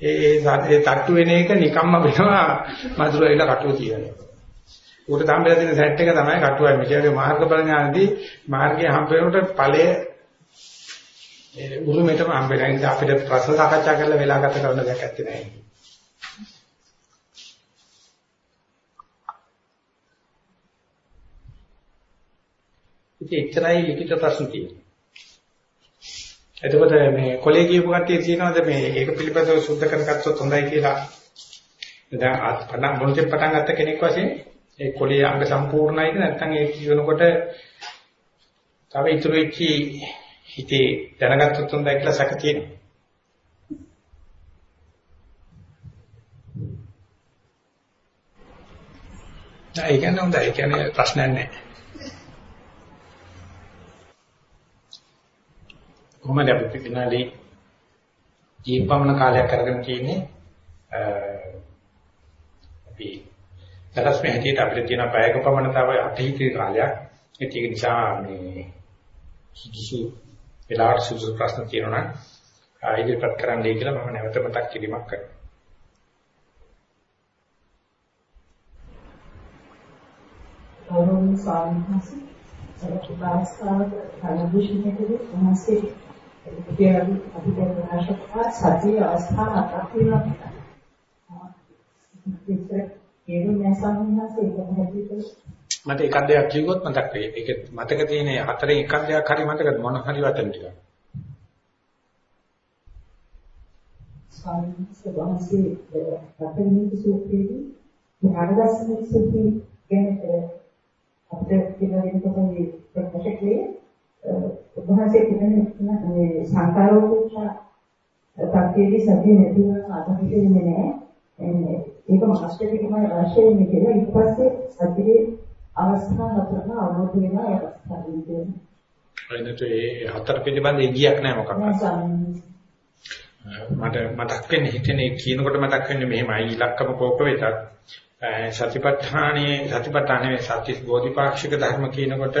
ඒ ඒ තට්ටු වෙන එක නිකම්ම වෙනවා මధుරයිලා කටුව තියෙනවා. උකට තම්බෙලා තියෙන සෙට් එක තමයි කටුවයි මිටියගේ මාර්ග බල ඥානදී මාර්ගයේ හම්බ වෙනකොට ඵලය ඒ උරුමෙටම හම්බ වෙනවා. ඒ නිසා අපිට ප්‍රශ්න සාකච්ඡා කරලා වෙලා ගත කරන්න දෙයක් නැත්තේ නෑ. ඉතින් එච්චරයි ලිඛිත ප්‍රශ්න තියෙන්නේ. එතකොට මේ කොලේ කියපු කට්ටිය කියනවාද මේ ඒක පිළිබඳව සුද්ධ කරගත්තොත් හොඳයි කියලා. දැන් පටන් මොනකෙ පටන් ගත්ත කෙනෙක් වශයෙන් ඒ කොලේ අංග සම්පූර්ණයිද නැත්නම් ඒ කියනකොට තව ඉතුරු වෙච්චි හිතේ දැනගත්තොත් හොඳයි කියලා සැක තියෙනවා. ඒ කියන්නේ හොඳයි. ඒ කියන්නේ ප්‍රශ්නයක් නැහැ. කොහොමද අපි පිටිනාලේ ජීවපමණ කාලයක් අරගෙන තියෙන්නේ? අපි සරස්මේ හැටියට අපිට තියෙන පැයක පමණ තව අතීතයේ කාලයක්. ඒක නිසා මේ සුදුසු වෙලාවට සුදුසු ප්‍රශ්න තියෙනවා නම් ඉදිරිපත් කරන්නයි කියලා මම නැවත මතක් කිරීමක් කරනවා. ගෞරවනීය ස්වාමීන් වහන්සේ සරලතාවස්ථාවක කලබුෂිනකදී උන්වහන්සේ ඉතින් අපි දැන් කරා සතිය අවස්ථා හතරක් තියෙනවා. මට එකක් දෙයක් කිව්වොත් මතක් වෙයි. ඒක මතක තියෙන හතරෙන් එකක් දෙයක් හරි මතකද මොන හරි වචන ටික. ස්වාමීන් වහන්සේ රතනික සූත්‍රයේදී ඥානදර්ශන සූත්‍රය ගැන අපිට කියලා දෙනකොට මේ ප්‍රකාශ කළේ උභාසයේ කියන්නේ මේ සංකාරෝපේක්ෂා පක්ෂයේදී සතිය නැති වෙන අදහිත වෙන්නේ නැහැ. ඒක මාස්ටර්කමයි අවශ්‍ය වෙන්නේ කියලා ඊට පස්සේ සතියේ අවස්ථා හතරම අවබෝධ වෙනවා ඒ අවස්ථාවේදී. එනට ඒ හතර පිළිබඳ ඉගියක් නැහැ මොකක්ද? මට මතක් වෙන්නේ හිතෙනේ කියනකොට මතක් වෙන්නේ මෙහෙමයි ඉලක්කම කෝක වෙතත් සතිපට්ඨානයේ සතිපට්ඨානයේ සත්‍විස් බෝධිපාක්ෂික ධර්ම කියනකොට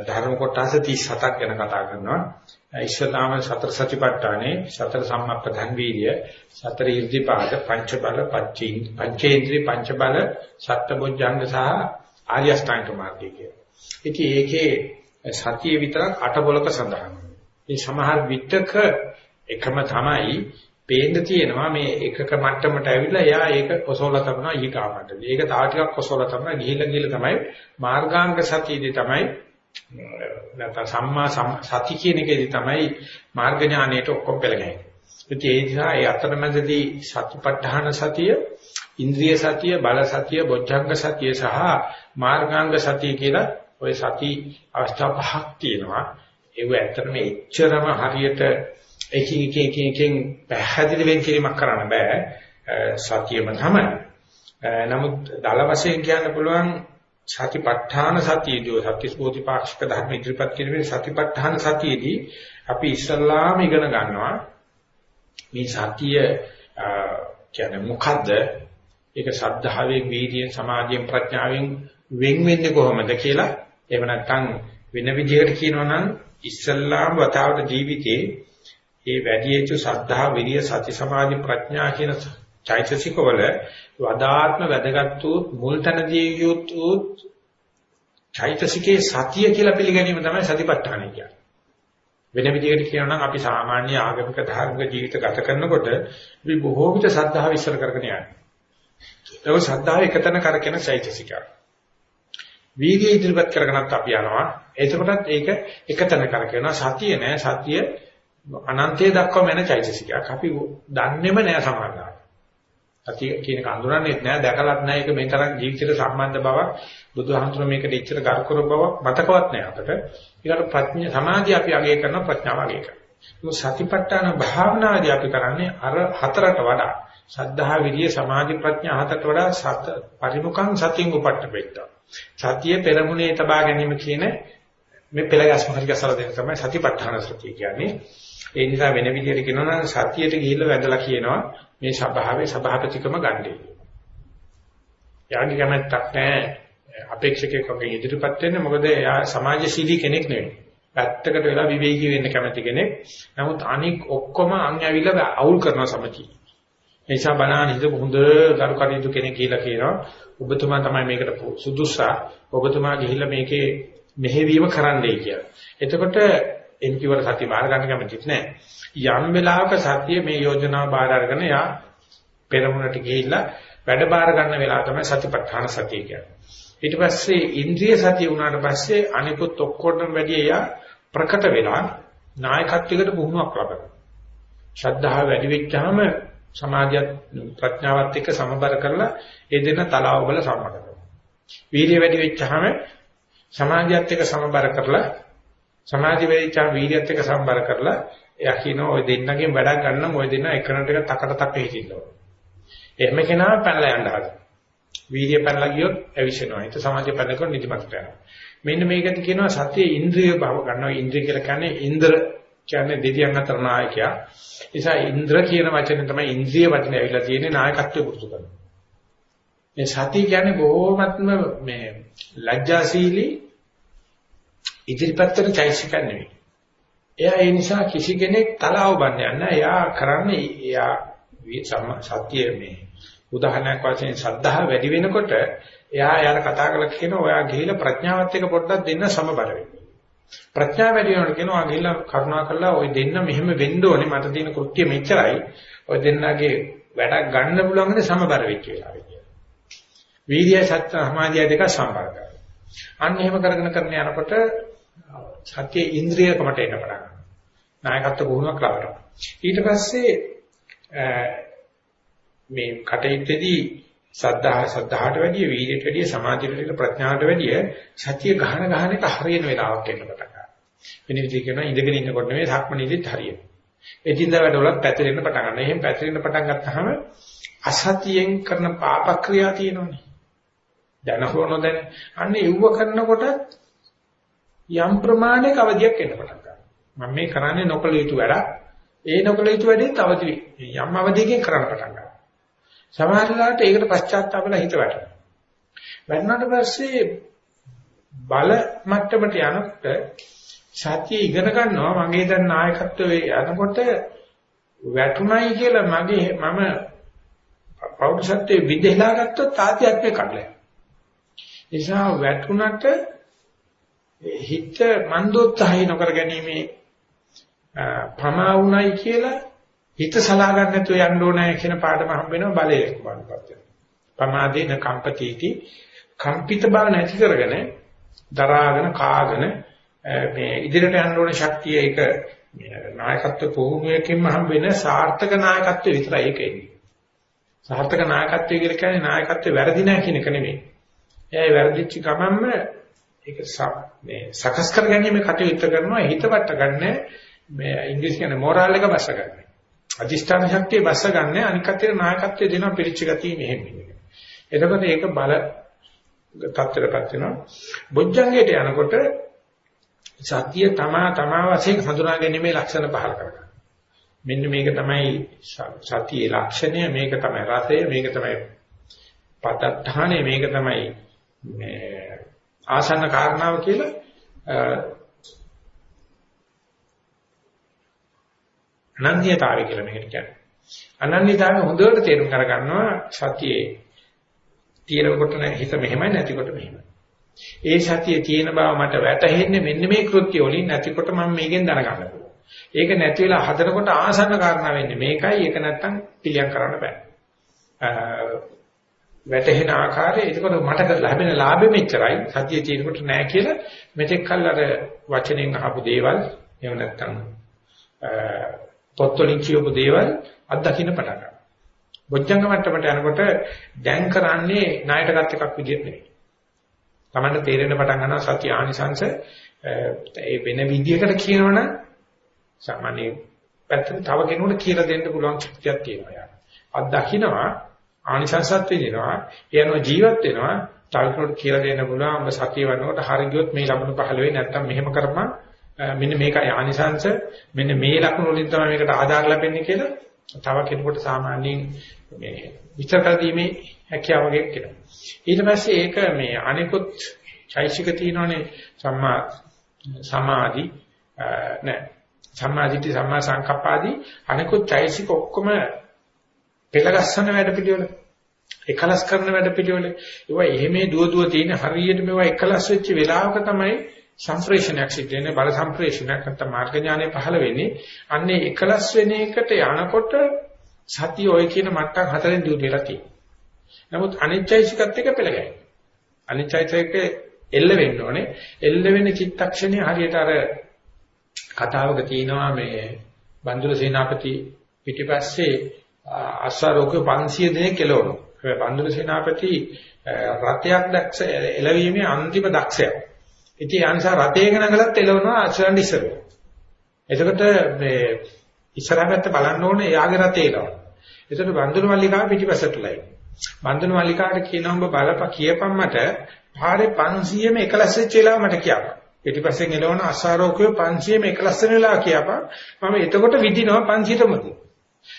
ධර්ම කොටස 37ක් ගැන කතා කරනවා. ඉස්සතාම සතර සතිපට්ඨානේ සතර සම්මප්පදන් වීර්ය සතර ඉර්ධිපාද පංච බල පච්චී පංචේන්ද්‍රී පංච බල සත්බොජ්ජංග සහ ආර්ය අෂ්ටාංග මාර්ගය කියන. ඉතින් ඒකේ සතිය විතරක් අට බොලක සඳහන්. මේ සමහර විටක එකම තමයි පේන්න තියෙනවා මේ එකක මට්ටමට ඇවිල්ලා එයා ඒක කොසෝලා කරනවා ඊගාවට. ඒක තා ටිකක් කොසෝලා කරනවා ගිහිල්ලා ගිහිල්ලා තමයි මාර්ගාංග සතියේදී තමයි නැත්නම් සම්මා සති කියන එකේදී තමයි මාර්ග ඥානයට ඔක්කොම පෙළගන්නේ. ඒ නිසා ඒ අතරමැදදී සතිපට්ඨාන සතිය, ඉන්ද්‍රිය සතිය, බල සතිය, බොජ්ජංග සතිය සහ මාර්ගාංග සතිය කියලා ওই සති අවස්ථා පහක් තියෙනවා. ඒව ඇත්තටම එච්චරම හරියට එකින් එක එක එකෙන් පැහැදිලි වෙන් කිරීමක් කරන්න බෑ සතියම තමයි. නමුත් දල වශයෙන් කියන්න පුළුවන් සතිපට්ඨාන සතියදී සත්‍විස්බෝධි පාක්ෂික ධර්ම ඉදිරිපත් කිරීමේ සතිපට්ඨාන සතියේදී අපි ඉස්සල්ලාම ඉගෙන ගන්නවා මේ සතිය කියන්නේ මොකද්ද? ඒක සද්ධාවෙන්, වීර්යයෙන්, සමාධියෙන්, ප්‍රඥාවෙන් වෙන් වෙන්නේ කොහොමද කියලා එහෙම නැත්නම් වෙන විදිහකට කියනවා නම් ඉස්සල්ලාම වතාවට ජීවිතේ ඒ වැඩි යුතු සද්ධා විරිය සති සමාධි ප්‍රඥා කියන චෛතසිකවල වදාත්ම වැදගත් වූ මුල් තැනදී යුතු චෛතසිකේ සතිය කියලා පිළිගැනීම තමයි සතිපට්ඨානය කියන්නේ. වෙන විදිහකට කියනවා නම් අපි සාමාන්‍ය ආගමික ධර්මික ජීවිත ගත කරනකොට අපි බොහෝ විට සද්ධාව ඉස්සර කරගෙන යනවා. ඒක සද්ධාව එකතන කරගෙන චෛතසිකයක්. වීර්ය ඉදිරිපත් කරගෙනත් අපි යනවා. එතකොටත් ඒක එකතන කරගෙන සතිය නෑ සතිය අනන්තය දක්වාම යන චෛතසිකයක්. අපි දන්නේම නෑ සමානතාව. අති කියන කඳුරන්නේ නෑ දැකලත් නෑ ඒක මේ තරම් ජීවිතේට සම්බන්ධ බවක් බුදුහාමුදුර මේකට ඉච්චර කර කර බවක් මතකවත් නෑ අපට. ඊකට ප්‍රඥා සමාධිය අපි අගය කරන ප්‍රඥාව අගය කරනවා. සතිපට්ඨාන භාවනාදී අපි කරන්නේ අර හතරට වඩා සද්ධා විරිය සමාධි ප්‍රඥා හතරට වඩා සත පරිමුඛං සතියෙන් උපට්ඨපෙත්ත. සතිය පෙරමුණේ තබා ගැනීම කියන මේ පෙළගස්ම හරි ගැසලා දෙන තමයි සතිපට්ඨාන සතිය කියන්නේ. ඒ නිසා වෙන විදිහට කියනවා නම් සතියට ගිහිල්ලා වැඳලා කියනවා මේ සභාවේ සභාපතිකම ගන්නේ. යාගේ කැමැත්තක් නැහැ අපේක්ෂකයෙක් වගේ ඉදිරිපත් වෙන්න මොකද එයා සමාජශීලී කෙනෙක් නෙවෙයි. පැත්තකට වෙලා විවේකී වෙන්න කැමති කෙනෙක්. නමුත් අනික් ඔක්කොම අන් ඇවිල්ලා අවුල් කරන සමචි. ඒ නිසා බණාන හිත හොඳ දරු කටයුතු කෙනෙක් කියලා කියනවා. ඔබතුමා තමයි මේකට සුදුසා. ඔබතුමා ගිහිල්ලා මේකේ මෙහෙවීම කරන්නයි කියලා. එතකොට එන්කිවර සතිය බාර ගන්න කැමතිත් නැහැ. යම් වෙලාවක සතිය මේ යෝජනාව බාර අරගෙන යා පෙරමුණට ගිහිල්ලා වැඩ බාර ගන්න වෙලාව තමයි සතිපට්ඨාන සතිය කියන්නේ. ඊට පස්සේ ඉන්ද්‍රිය සතිය වුණාට පස්සේ අනිකුත් ඔක්කොටම වැඩි යා ප්‍රකට වෙනවා. නායකත්වයකට පුහුණුවක් ලබනවා. ශ්‍රද්ධාව වැඩි වෙච්චාම සමාධියත් ප්‍රඥාවත් එක්ක සමබර කරලා ඒ දෙන තලාව වල සම්මත කරනවා. වීර්ය වැඩි වෙච්චාම සමාධියත් එක්ක සමබර කරලා සමාධි වෙච්චාම වීර්යයත් එක්ක සමබර කරලා එයා කියනවා ওই දෙන්නගෙන් වැඩක් ගන්න ওই දෙන්න එකනට එක තකට තක හිටින්න ඕනේ. එහෙම කෙනා පැනලා යන්න හදනවා. වීර්ය පැනලා ගියොත් ඇවිස්සෙනවා. ඒක සමාධිය පැනනකොට නිදිමත යනවා. මෙන්න මේකට කියනවා සතිය ඉන්ද්‍රිය භව ගන්නවා. ඉන්ද්‍රිය කියලා කියන්නේ ඉන්ද්‍ර කියන්නේ දෙවියන් අතර නායකයා. නිසා ඉන්ද්‍ර කියන වචනේ තමයි ඉන්ද්‍රිය වචනේ ඇවිල්ලා තියෙන්නේ නායකත්වය පුරුදු කරනවා. මේ සතිය කියන්නේ බොහොමත්ම මේ ලැජ්ජාශීලී ඉදිරිපත් කරන චෛසික නෙවෙයි. එයා ඒ නිසා කිසි කෙනෙක් තලාව බන්න යන්න එයා කරන්නේ එයා සත්‍ය මේ උදාහරණයක් වශයෙන් ශ්‍රද්ධාව වැඩි වෙනකොට එයා යාර කතා කරලා කියනවා ඔයා ගිහිල්ලා ප්‍රඥාවත් එක්ක පොඩ්ඩක් දෙන්න සමබර වෙන්න. ප්‍රඥාව වැඩි වෙනකොට කියනවා ගිහිල්ලා කරුණා කරලා ওই දෙන්න මෙහෙම වෙන්න ඕනේ මට තියෙන කෘත්‍ය මෙච්චරයි. ඔය දෙන්නගේ වැඩක් ගන්න පුළුවන් ඉන්නේ සමබර වෙච්ච වෙලාවේ කියලා. වීර්යය සත්‍ය සමාධිය දෙක සම්බර කරගන්න. අන්න එහෙම කරගෙන කරන යනකොට සත්‍ය ඉන්ද්‍රියකමට එන්න පටන් ගන්නවා. නායකත්ව පුහුණුවක් ලබනවා. ඊට පස්සේ මේ කටයුත්තේදී සද්ධා සද්ධාට වැඩිය වීර්යයට වැඩිය සමාධියට වැඩිය ප්‍රඥාවට වැඩිය සතිය ගහන ගහන එක හරියන වෙලාවක් එන්න පටන් ගන්නවා. වෙන විදිහට කියනවා ඉඳගෙන ඉන්නකොට නෙවෙයි ධක්මනීදිත් හරියන. එදින්දා වැඩවලත් පැතිරෙන්න පටන් ගන්නවා. එහෙන් පැතිරෙන්න පටන් ගත්තාම අසතියෙන් කරන පාප ක්‍රියා තියෙනවනේ. දැන හෝ නොදැන. අන්න ඒව කරනකොට යම් ප්‍රමාණයක අවධියක් එන්න පටන් ගන්නවා. මම මේ කරන්නේ නොකල යුතු වැඩක්. ඒ නොකල යුතු වැඩේ තවදි යම් අවධියකින් කරන්න පටන් ගන්නවා. සමහරවිට ඒකට පශ්චාත්තාපලා හිත වැටෙනවා. වැටුණාට පස්සේ බල මට්ටමට යනකොට සත්‍ය ඉගෙන ගන්නවා මගේ දැන් නායකත්වයේ යනකොට වැටුණයි කියලා මගේ මම පෞරුෂත්වයේ විදෙලා ගත්තොත් ආධ්‍යාත්මික කඩලයි. නිසා වැටුණට හිත මන්දෝත්සහය නොකර ගැනීමේ ප්‍රමා වුණයි කියලා හිත සලා ගන්න නැතුව යන්න ඕනේ කියන පාඩම හම්බ වෙනවා බලයේ වඩපත් වෙනවා. ප්‍රමාදේන කම්පතිටි කම්පිත බව නැති කරගෙන දරාගෙන කාගෙන මේ ඉදිරියට යන්න ඕනේ ශක්තිය ඒක නායකත්ව පුහුණුවකින්ම හම්බ වෙන සාර්ථක නායකත්වය විතරයි ඒක එන්නේ. සාර්ථක නායකත්වය කියලා කියන්නේ නායකත්වය වැරදි නැහැ කියන එක නෙමෙයි. එයා වැරදිච්ච ගමන්ම ඒක මේ සකස් කර ගැනීම කටයුත්ත කරනවා හිතවට ගන්න මේ ඉංග්‍රීසි කියන්නේ මොරාල් එක බස ගන්න. අධිෂ්ඨාන ශක්තිය බස ගන්න අනික් අතේ නායකත්වය දෙනවා පිළිච්ච ගතිය මෙහෙම ඉන්නේ. එතකොට ඒක බල තත්ත්වයටපත් වෙනවා. බොජ්ජංගයට යනකොට සත්‍ය තමා තමා වශයෙන් හඳුනා ගැනීමේ ලක්ෂණ පහල කරගන්න. මෙන්න මේක තමයි සතියේ ලක්ෂණය මේක තමයි රසය මේක තමයි පතත්හානය මේක තමයි මේ ආසන්න කාරණාව කියලා අනන්‍යතාවය කියලා මේකට කියන්නේ. අනන්‍යතාවය හොඳට තේරුම් කරගන්නවා සතියේ තියෙනකොට හිත මෙහෙමයි නැතිකොට මෙහෙමයි. ඒ සතියේ තියෙන බව මට වැටහෙන්නේ මෙන්න මේ කෘත්‍ය වලින් නැතිකොට මම මේකෙන් දැනගන්න පුළුවන්. ඒක නැති වෙලා හදනකොට ආසන්න කාරණා වෙන්නේ මේකයි ඒක නැත්තම් පිළියම් කරන්න බෑ. වැටහෙන ආකාරය එතකොට මට ලැබෙන ලාභෙ මෙච්චරයි සතිය තියෙනකොට නෑ කියලා මෙතෙක් කල් අර වචනෙන් අහපු දේවල් එහෙම නැත්තම් පොත්වලින් කියපු දේවල් අත්දකින්න පටන් ගන්නවා. බොජ්ජංග මට්ටමට යනකොට දැන් කරන්නේ ණයට ගත් එකක් විදිහට නෙවෙයි. Tamanට තේරෙන්න පටන් ගන්නවා සත්‍ය ආනිසංශ ඒ වෙන විදිහකට කියනවනම් සාමාන්‍ය පැත්තට තව කෙනෙකුට කියලා දෙන්න පුළුවන් ශක්තියක් තියෙනවා යාර. අත්දකින්නවා ආනිසංසත් වෙනවා. එයano ජීවත් වෙනවා. තව කෙනෙකුට කියලා දෙන්න පුළුවන් ඔබ සතිය වන්නකොට හරි ගියොත් මේ ලකුණු පහළ වෙයි නැත්නම් මෙහෙම කරපන් මෙන්න මේකයි ආනිසංශ මෙන්න මේ ලකුණු වලින් තමයි මේකට ආධාර ලැබෙන්නේ කියලා තව කෙනෙකුට සාමාන්‍යයෙන් මේ විචාර කරීමේ හැකියාව වගේ කියනවා. ඊට පස්සේ ඒක මේ අනිකුත් චෛසික තියෙනවනේ සම්මා සමාධි නෑ සම්මාදිට්ඨි සම්මා සංකප්පාදී අනිකුත් චෛසික ඔක්කොම පෙළගස්සන වැඩ පිළිවෙල එකලස් කරන වැඩ පිළිවෙල ඒවා එහෙමේ දුව දුව තියෙන හරියට මේවා එකලස් වෙච්ච වෙලාවක තමයි සංප්‍රේෂණයක් සිද්ධ වෙන්නේ බල සංප්‍රේෂණයක් නැත්නම් මාර්ග ඥානය පහළ වෙන්නේ. අන්නේ එකලස් වෙන එකට යනකොට සතිය ඔය කියන මට්ටම් හතරෙන් දියුණු වෙලා තියෙනවා. නමුත් අනිත්‍යයිසිකත් එක පෙළගැහෙන අනිත්‍යයිසික එල්ල වෙන්න ඕනේ. එල්ල වෙන චිත්තක්ෂණේ හරියට අර කතාවක තියෙනවා මේ බන්දුල සේනාපති පිටිපස්සේ අශ්වාරෝග්‍ය 500 දෙනෙක් කෙලවනවා. ඒ බන්දුල සේනාපති රතයක් දක්ෂ එළවීමේ අන්තිම දක්ෂයා. ඉතින් ඒ නිසා රතේක නගලත් එළවනවා අශ්වයන් ඉස්සර. එතකොට මේ ඉස්සරහට බලන්න ඕනේ එයාගේ රතේ එළවන. එතකොට බන්දුල මල්ලිකාව පිටිපස්සටලයි. බන්දුල මල්ලිකාට කියනවා ඔබ බලප කියපම් මට පාරේ 500ම එකලස් වෙච්ච වෙලාව මට කියපන්. පිටිපස්සෙන් එළවන අසාරෝකය 500ම එකලස් වෙන වෙලාව කියපන්. මම එතකොට විදිනවා 500ටමද.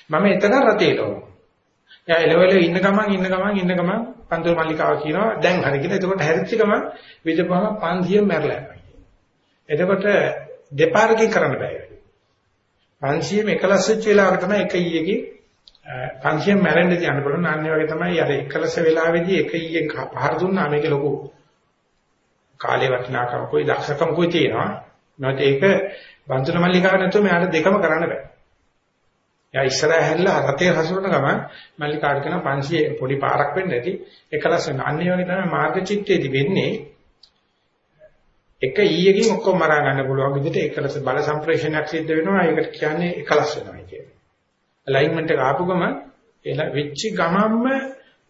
මම එතන රතේ එළවනවා. එයා එළවෙල ඉන්න ගමන් ඉන්න ගමන් ඉන්න ගමන් පන්තුල් මල්ලිකාව කියනවා දැන් හරි කියලා. එතකොට හැරිච්ච ගමන් විදපුවම 500 මැරලා යනවා. එතකොට දෙපාරකින් කරන්න බෑ. 500ම එකලස් වෙච්ච වෙලාවක තමයි එක ඊයේගේ 500න් මැරෙන්න තියන්න පුළුවන්. අනිත් වගේ තමයි අර එකලස වෙලාවේදී එක ඊයෙන් පහර දුන්නා මේක ලොකු කාලේ වටිනාකම කොයි දක්ෂකම කොයි තියෙනවා. නැත්නම් ඒක බන්තුල මල්ලිකාව නැතුව මෙයාට දෙකම කරන්න බෑ. එයා ඉස්සරහ හැරිලා රතේ හසුරන ගමන් මල්ලිකාට කියන 500 පොඩි පාරක් වෙන්න ඇති එකලස් වෙන. අන්න ඒ වගේ තමයි මාර්ග චිත්තේදී වෙන්නේ. එක ඊයකින් ඔක්කොම මරා ගන්න පුළුවන් විදිහට එකලස් බල සම්ප්‍රේෂණයක් සිද්ධ වෙනවා. ඒකට කියන්නේ එකලස් වෙනවා කියන්නේ. ඇලයින්මන්ට් එක ආපු ගමන් එල වෙච්ච ගමන්ම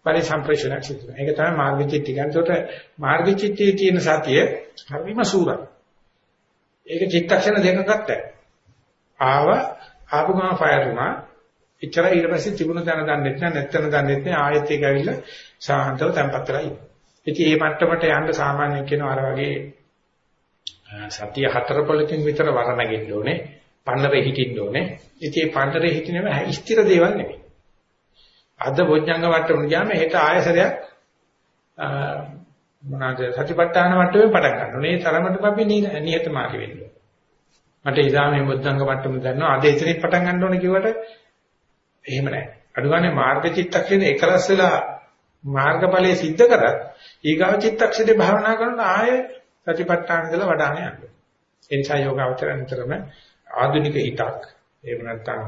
පරිසම්ප්‍රේෂණයක් සිදු වෙනවා. ඒක තමයි මාර්ග චිත්ත කියන්නේ. ඒකට මාර්ග චිත්තයේ තියෙන සතිය හරිම සූරයි. ඒක චිත්තක්ෂණ දෙකක් ගන්නෑ. ආව ආපු ගමන් ෆයර් වුණා. ඉතර ඊට පස්සේ තිබුණ තැන දන්නේ නැහැ නැත්තන දන්නේ නැහැ ආයෙත් ඒක ඇවිල්ලා සාහන්තව තැම්පත් කරලා ඉන්නවා. ඉතින් මේ මට්ටමට යන්න සාමාන්‍යයෙන් කියනවා අර වගේ සතිය හතර පොලකින් විතර වරණගෙන්න ඕනේ. පන්නරේ හිටින්න ඕනේ. ඉතින් මේ පන්නරේ හිටිනම ස්ථිර දේවල් නෙමෙයි. අද බොජ්ජංග වට්ටමන ගියාම හෙට ආයසරයක් මොනවාද සතිපට්ඨාන වට්ටමේ පටන් ගන්නවා. මේ තරමට අපි නිහතමානී වෙන්න. මට ඉදා මේ බොජ්ජංග වට්ටම දන්නවා. අද එතනින් පටන් ගන්න ඕනේ කිව්වට එහෙම නැහැ. අනුගානේ මාර්ග චිත්තක්ෂණය එකලස් වෙලා මාර්ගඵලයේ සිද්ධ කරත් ඊගාව චිත්තක්ෂණේ භාවනා කරනකොට ආයේ සතිපට්ඨාන ඉඳලා වඩාන යනවා. ඒ නිසා යෝගාවචර නිතරම ආධුනික හිතක් එහෙම නැත්නම්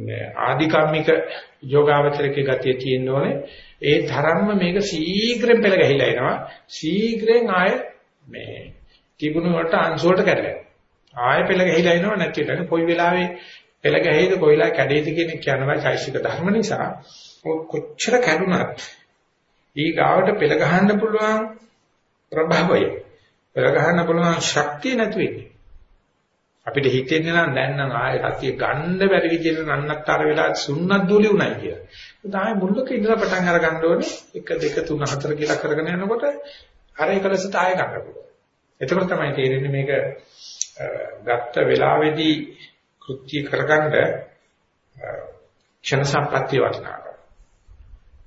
මේ ආධිකම්මික යෝගාවචරකේ ගතිය තියෙන්න ඕනේ ඒ තරම්ම මේක ශීඝ්‍රයෙන් පෙළ ගැහිලා එනවා ශීඝ්‍රයෙන් ආය මේ තිබුණු වලට අංශුවට කැඩෙනවා ආය පෙළ ගැහිලා එනවා නැති වෙන කොයි වෙලාවෙ පෙළ ගැහිද කොයිලා කැඩේද කියන කියනවා චෛසික ධර්ම නිසා කොච්චර කැඩුනත් ඊ ගාවට පෙළ ගහන්න පුළුවන් ප්‍රභවය පෙළ ගහන්න පුළුවන් ශක්තිය නැති වෙන්නේ අපිට හිතෙන්නේ නම් දැන් නම් ආයෙ සතිය ගන්න බැරි විදිහට නන්නත්තර වෙලා සුන්නත් දූලි උණයි කියලා. ඒත් ආයෙ මුල්ලක ඉඳලා පටන් අර ගන්න ඕනේ 1 2 3 4 කියලා කරගෙන යනකොට අර එකලසට ආයෙ ගන්න පුළුවන්. එතකොට තමයි තේරෙන්නේ මේක ගත්ත වෙලාවේදී කෘත්‍ය කරගන්න ක්ෂණ සම්පත්‍ය වටිනාකම.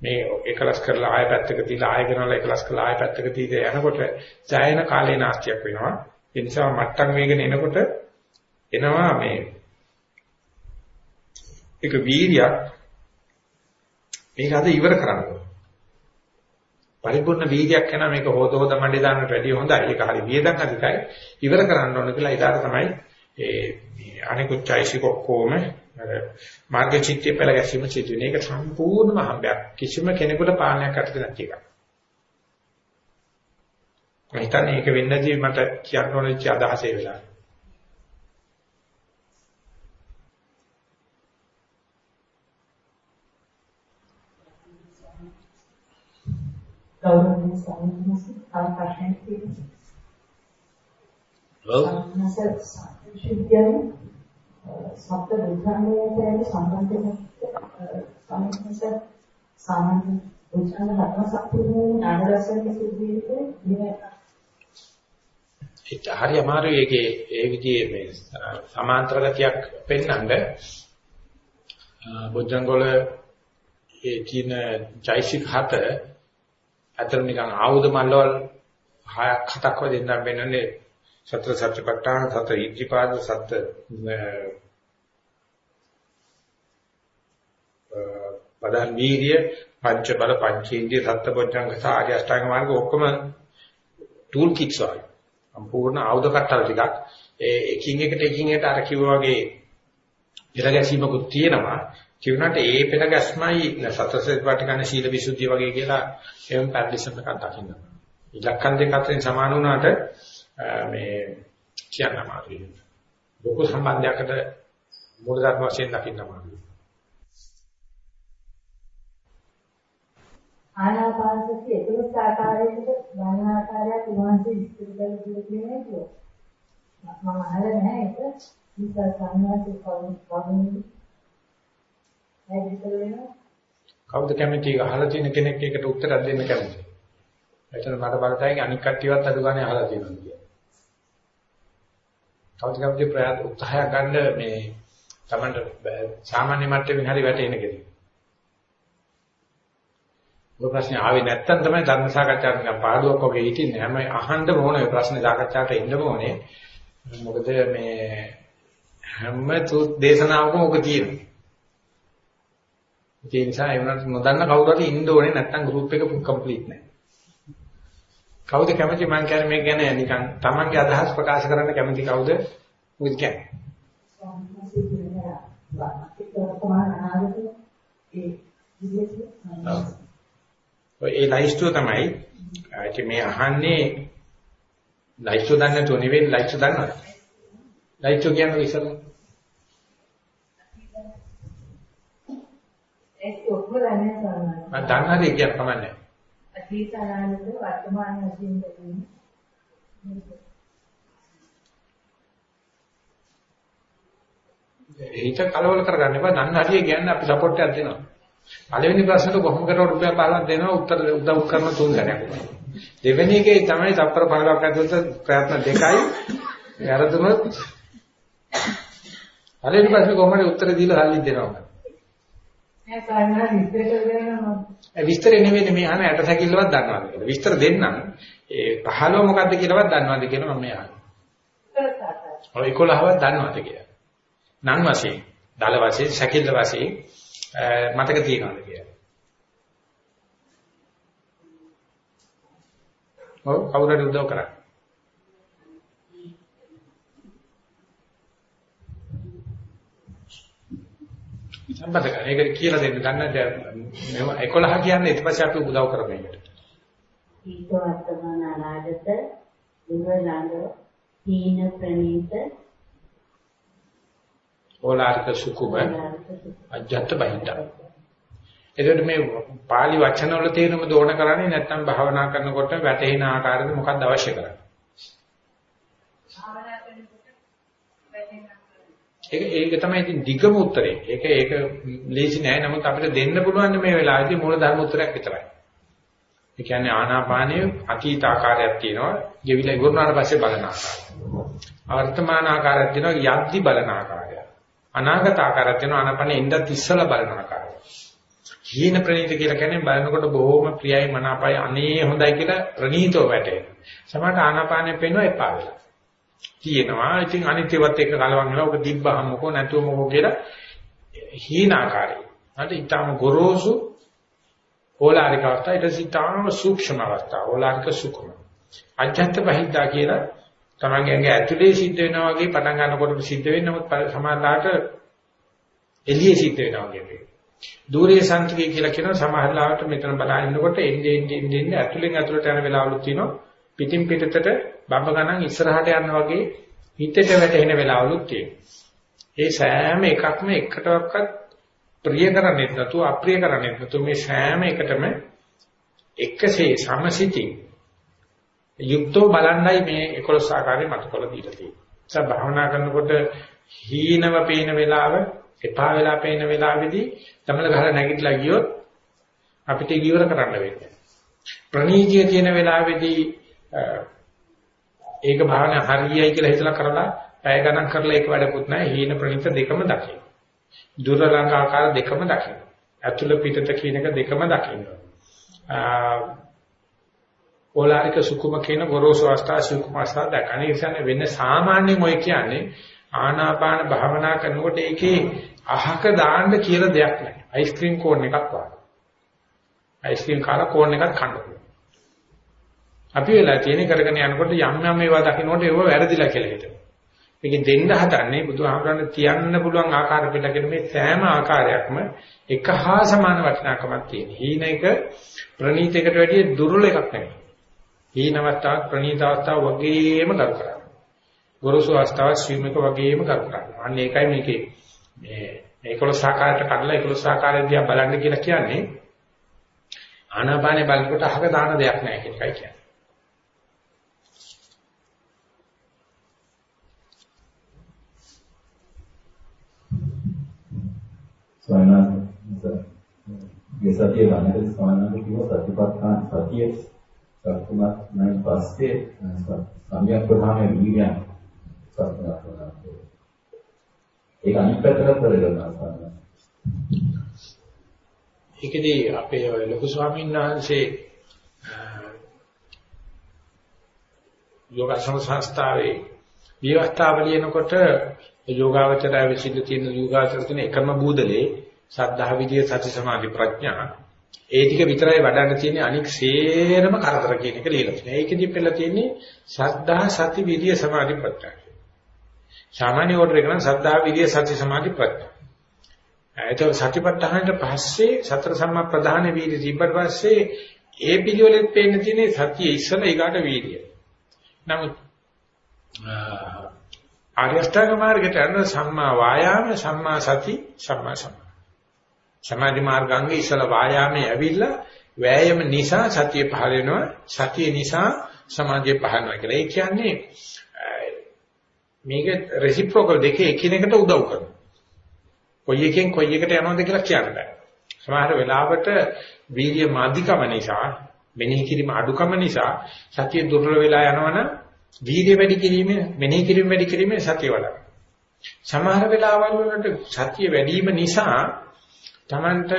මේ එකලස් කරලා ආයෙ පැත්තක තියලා ආයෙ කරනවා එකලස් කරලා ආයෙ පැත්තක තියලා යනකොට ජයන කාලේ නාස්තියක් වෙනවා. ඒ නිසා මට්ටම් වේගෙන එනකොට එනවා මේ ඒක වීර්යයක් මේක අද ඉවර කරන්න පරිපූර්ණ වීර්යයක් කරන මේක හොද හොද මණ්ඩේ දාන්නට වැඩිය හොඳයි. ඒක හරි වියදම් අධිකයි. ඉවර කරන්න ඕන කියලා ඊට තමයි ඒ අනිකුත් චෛසික ඔක්කොම මාර්ග චිත්තය පෙළ ගැසීම සිදු වෙන එක සම්පූර්ණම හම්බයක්. කිසිම කෙනෙකුට පාලනයක් අතට නැති එකක්. මම හිතන්නේ ඒක වෙන්නදී මට කියන්න ඕනෙච්ච අදහසේ වෙලා ගෞරවනීය ස්වාමීන් වහන්සේ තව ප්‍රශ්නයක් තියෙනවා. ඔව්. සම්මාසත්‍යයෙන් සත්‍ය බුද්ධාලයට සම්බන්ධ සම්මාස සාමාන්‍ය බුද්ධාල හතර සත්‍යයේ නාමරසයෙන් සිදුවෙන්නේ ඉන්නේ. ඒක හරි අමාරු ඒකේ ඒ විදිහේ මේ සමාන්තර ගතියක් පෙන්වන්න බොජ්ජංගොල ඒ කියන චෛසික හත අතර නිකන් ආයුධ මල්ලවල් හයක් හතක් වගේ දෙන්නම් වෙනනේ සතර සත්‍යපට්ඨාන සතර ඉද්ධිපාද සත්‍ය පදන් වීර්ය පංච බල පංචේන්ද්‍රිය සත්පොච්චංග සාරි අෂ්ටාංග මාර්ග ඔක්කොම ටූල් කිට්ස් වගේ. සම්පූර්ණ ආයුධ කට්ටල් ටිකක්. ඒ එකින් එකට එකින් එකට අර කිව්වා වගේ පෙර ගැසීමකුත් තියෙනවා. කියුණාට ඒ පෙර ගැස්මයි සතරසෙත් වටිකන සීල විසුද්ධිය වගේ කියලා එම් පැරඩිසම් එකක් දකින්න. ඉලක්කම් දෙක අතරින් සමාන වුණාට මේ කියන්න අමාරුයි. ලොකු සම්බන්ධයකට මූල ධර්ම වශයෙන් දකින්න ඕනේ. ආනාපානසති එතුළු ආකාරයකට ගන්න ආකාරයක් උන්වහන්සේ විස්තර කරලා දෙන්නේ කියලා. මම අහලා නැහැ ඒක. විස්තර සංඥාසේ කවුරුද කවුද කැමති අහලා තියෙන කෙනෙක් ඒකට උත්තරයක් දෙන්න කැමති. එතන මට බලතයි අනික් කට්ටියවත් අඩු ගානේ අහලා තියෙනවා කියන්නේ. කවුද කැමති ප්‍රයත්න උත්සාහය ගන්න මේ Tamanට සාමාන්‍ය මට්ටමින් හරි වැටෙන කෙනෙක්. ඔය ප්‍රශ්නේ ආවේ නැත්තම් තමයි ධර්ම සාකච්ඡාවට නිකන් පාඩුවක් වගේ හිටින්නේ. හැම අහන්න ඕනේ ඔය ප්‍රශ්නේ සාකච්ඡාවට එන්න ඕනේ. මොකද මේ හැම දේශනාවකම ඔක තියෙනවා. ඒ නිසා ඒ වුණත් නොදන්න කවුරු හරි ඉන්න ඕනේ නැත්තම් ගෲප් එක කම්ප්ලීට් නැහැ. කවුද කැමති මම කියන්නේ මේ කියන්නේ නිකන් Tamange අදහස් ප්‍රකාශ කරන්න කැමති කවුද? මොකද කියන්නේ? ඒ ලයිස්ට්ුව තමයි ඒ මේ අහන්නේ ලයිස්ට්ුව දන්නේ නැතුව නෙවෙයි ලයිස්ට්ුව දන්නවද? ලයිස්ට්ුව කියන්නේ ඉස්සරහ ඒක ඔක්කොම දන්නේ නැහැ. මම දන්නා දේ කියන්න කමන්නේ. අතීත අනාගත වර්තමාන වශයෙන්. හිත කලවල කරගන්න එපා. දන්න හරිය කියන්නේ අපි සපෝට් එකක් දෙනවා. පළවෙනි ප්‍රශ්නෙට කොහොම කරලා රුපියල් 15ක් දෙනවා උත්තර උදව් කරන තුන් දෙනෙක්. දෙවෙනි එකේ තමයි තප්පර 15ක් ඇතුළත ප්‍රයත්න දෙකයි. වැරදුනොත් පළවෙනි ප්‍රශ්නේ කොහොමද උත්තර දීලා හල්ලි දෙනවා. විස්තර නෙවෙයි මේ අහන ඇට සැකිල්ලවත් දන්නවද කියලා. විස්තර දෙන්නම්. ඒ 15 මොකද්ද කියලාවත් දන්නවද කියලා මම අහන්නේ. ඔය 11වත් දන්නවද කියලා. නම් වශයෙන්, දල වශයෙන්, සැකිල්ල වශයෙන් මතක තියනවද කියලා. ඔව් කවුරුහරි උදව් කරා. සම්බන්ධ කරගන්න. ඒකට කියලා දෙන්න. දන්න මේව 11 කියන්නේ ඊට පස්සේ අපි උදව්. ඊට වර්තමාන අනාගත ඉවලඟ හීන ප්‍රණීත ඕලාරික සුකුම අජත්ත බහින්ද. එතකොට මේ pāli වචන වල තේරුම දෝණ කරන්නේ නැත්නම් භාවනා කරනකොට වැටෙන ආකාරයට මොකක්ද අවශ්‍ය කරන්නේ? ඒක ඒක තමයි ඉතින් දිගම උත්තරේ. ඒක ඒක ලේසි නෑ. නමුත් අපිට දෙන්න පුළුවන් මේ වෙලාවේදී මූල ධර්ම උත්තරයක් විතරයි. ඒ කියන්නේ ආනාපානයේ අතීත ආකාරයක් තියෙනවා. ගෙවිලා ඉවරනාට පස්සේ බලන ආකාරය. වර්තමාන ආකාරයක් තියෙනවා යද්දි බලන ආකාරය. අනාගත ආකාරයක් තියෙනවා ආනාපානයේ ඉඳත් ඉස්සලා බලන ආකාරය. හීන ප්‍රණීත කියලා කියන්නේ බලනකොට බොහොම ප්‍රියයි මනාපයි අනේ හොඳයි කියලා ප්‍රණීතව වැටේ. සමහරට ආනාපානය පේනවා එපා වෙලා. තියෙනවා. ඉතින් අනිත්‍යවත් එක්ක කලවම් වෙනවා. ඔක තිබ්බහම මොකෝ නැතුව මොකෝ කියලා හීනාකාරයි. අද ඊටම ගොරෝසු ඕලාරික අවස්ථා ඊට සිතාම සූක්ෂම අවස්ථා ඕලාරික සුඛම. අජත්ත බහිද්දා කියලා තමන්ගේ ඇඟ ඇතුලේ සිද්ධ වෙනවා වගේ පටන් ගන්නකොට සිද්ධ වෙන්නේ නමුත් සමානලාට එළියේ සිද්ධ වෙනවා වගේ. දූරයේ සංකේය කියලා කියන සමහරලාට මෙතන බලනකොට එන්නේ එන්නේ එන්නේ ඇතුලෙන් ඇතුලට යන වෙලාවලුත් තියෙනවා. පිටින් පිටතට බඹ ගණන් ඉස්සරහට යනවා වගේ හිතට වැටෙන වෙලාවලුත් තියෙනවා. ඒ සෑම එකක්ම එකටවත් ප්‍රිය කරන්නේ නැතුව අප්‍රිය කරන්නේ නැතුව මේ සෑම එකටම එකසේ සමසිතින් යුක්තව බලන්නයි මේ 11 ආකාරයේ මතකවල දීලා තියෙන්නේ. ඒ භාවනා කරනකොට හීනව පේන වෙලාව, එපා වෙලා පේන වෙලාවේදී තමල ගහලා නැගිටලා ගියොත් අපිට ඉවර කරන්න වෙන්නේ. ප්‍රණීතිය තියෙන වෙලාවේදී ඒක භාවනා හරියයි කියලා හිතලා කරලා පැය ගණන් කරලා ඒක වැඩකුත් නැහැ. හීන ප්‍රණිත දෙකම දකින්න. දුරලංග ආකාර දෙකම දකින්න. ඇතුළ පිටත කියන එක දෙකම දකින්න. ඕලාරික සුකුම කියන ගොරෝසු අවස්ථා සුකුම අවස්ථා දකන්නේ ඉතින් වෙන සාමාන්‍යම ඔය කියන්නේ ආනාපාන භාවනා කරනකොට ඒකේ අහක දාන්න කියලා දෙයක් නැහැ. අයිස්ක්‍රීම් කෝන් එකක් වගේ. අයිස්ක්‍රීම් කාලා කෝන් එකක් කන්න පුළුවන්. අපි වෙලා තියෙන කරගෙන යනකොට යම් යම් ඒවා දකින්නකොට ඒව වැරදිලා කියලා හිතනවා. මේකෙන් දෙන්න හදන්නේ බුදුහාමරණ තියන්න පුළුවන් ආකාර පිටකෙන මේ සෑම ආකාරයක්ම එක හා සමාන වටිනාකමක් තියෙන. හීන එක ප්‍රණීත එකට වැඩිය දුර්වල එකක් නෙවෙයි. හීන අවස්ථාවක් ප්‍රණීත අවස්ථාවක් වගේම ගරු කරනවා. ගොරෝසු අවස්ථාව ශ්‍රීමක වගේම කර කරනවා. අන්න ඒකයි මේකේ මේ 11 ආකාරයට කඩලා 11 ආකාරයෙන් දිහා බලන්න කියලා කියන්නේ ආනාපානේ බලනකොට අහක දාන දෙයක් නැහැ කියන එකයි කියන්නේ. ස්වයං මේ සතිය ගන්නට ස්වාමීන් කිව්ව සතිපට්ඨාන සතිය සතුටුමත් නැන් පස්සේ සම්‍යක් ප්‍රධාන වීර්යයන් සත්‍යනා කරනවා. ඒක අනිත් පැත්තට කරගන්නවා ස්වාමීන්. ඒකදී අපේ ලොකු ස්වාමීන් වහන්සේ යෝගාසන සංස්ථාවේ විවස්ථාව ලියනකොට යෝගාවචරය විසින්න තියෙන යෝගාචර තියෙන එකම බූදලේ සද්ධා විදිය සති සමාධි ප්‍රඥා ඒ ටික විතරයි වඩන්න තියෙන්නේ අනික් සේරම කරදර කියන එක ලියලා තියෙනවා. ඒකෙදි පෙළ තියෙන්නේ සද්ධා සති විදිය සමාධි ප්‍රඥා. සාමාන්‍ය ඕඩර් එක නම් සද්ධා විදිය සති සමාධි ප්‍රඥා. ඒක සතිපට්ඨානට පස්සේ සතර සම්මා ප්‍රධාන වීර්ය තිබ්බට පස්සේ ඒ පිළිවෙලෙත් පේන්න තියෙන්නේ සතිය ඉස්සල ඊගාට වීර්යය. නමුත් ආර්ය අෂ්ටාංග මාර්ගයට යන සම්මා වායාම සම්මා සති සම්මා සම්මා සමාධි මාර්ගාංගේ ඉස්සල වායාමයේ ඇවිල්ලා වෑයම නිසා සතිය පහළ වෙනවා සතිය නිසා සමාධිය පහළ වෙනවා කියලා. ඒ කියන්නේ මේක රෙසිප්‍රොකල් දෙකේ එකිනෙකට උදව් කරනවා. කොයි එකෙන් කොයි එකට යනවද කියලා කියන්න බෑ. සමහර වෙලාවට වීර්ය මාධිකම නිසා මෙනෙහි කිරීම අඩුකම නිසා සතිය දුර්වල වෙලා යනවනම් වීර්ය වැඩි කිරීමෙන් මෙනෙහි කිරීම වැඩි කිරීමෙන් සතිය වඩනවා. සමහර වෙලාවල් වලට සතිය වැඩි වීම නිසා Tamanට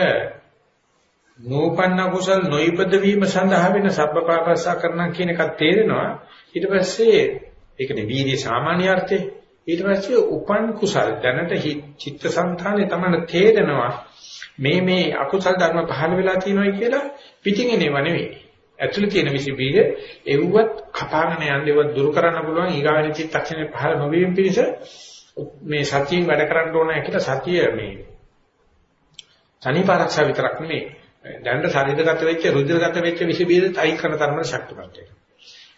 නූපන්න කුසල් නොයිපද වීම සඳහා වෙන සබ්බපාපස්සා කරන කියන එකක් තේරෙනවා. ඊට පස්සේ ඒකනේ වීර්ය සාමාන්‍ය අර්ථේ ඊට පස්සේ උපන් කුසල් දැනට චිත්තසංතානේ තමයි තේරෙනවා. මේ මේ අකුසල් ධර්ම පහළ වෙලා තියෙනවා කියලා පිටින් එනව නෙවෙයි. ඇතුළේ තියෙන විසිබීජ එව්වත් කපාගෙන යන්න ඒවත් දුරු කරන්න පුළුවන් ඊගාවෙන චිත්තක්ෂණේ පහළ නොවීම පිණිස මේ සතියෙන් වැඩ කරන්න ඕන කියලා සතිය මේ සනීප ආරක්ෂා විතරක් නෙමෙයි දැනට ශරීරගත වෙච්ච රුධිරගත වෙච්ච විෂ බීජ තයි කරන තරම ශක්තිමත් වෙනවා.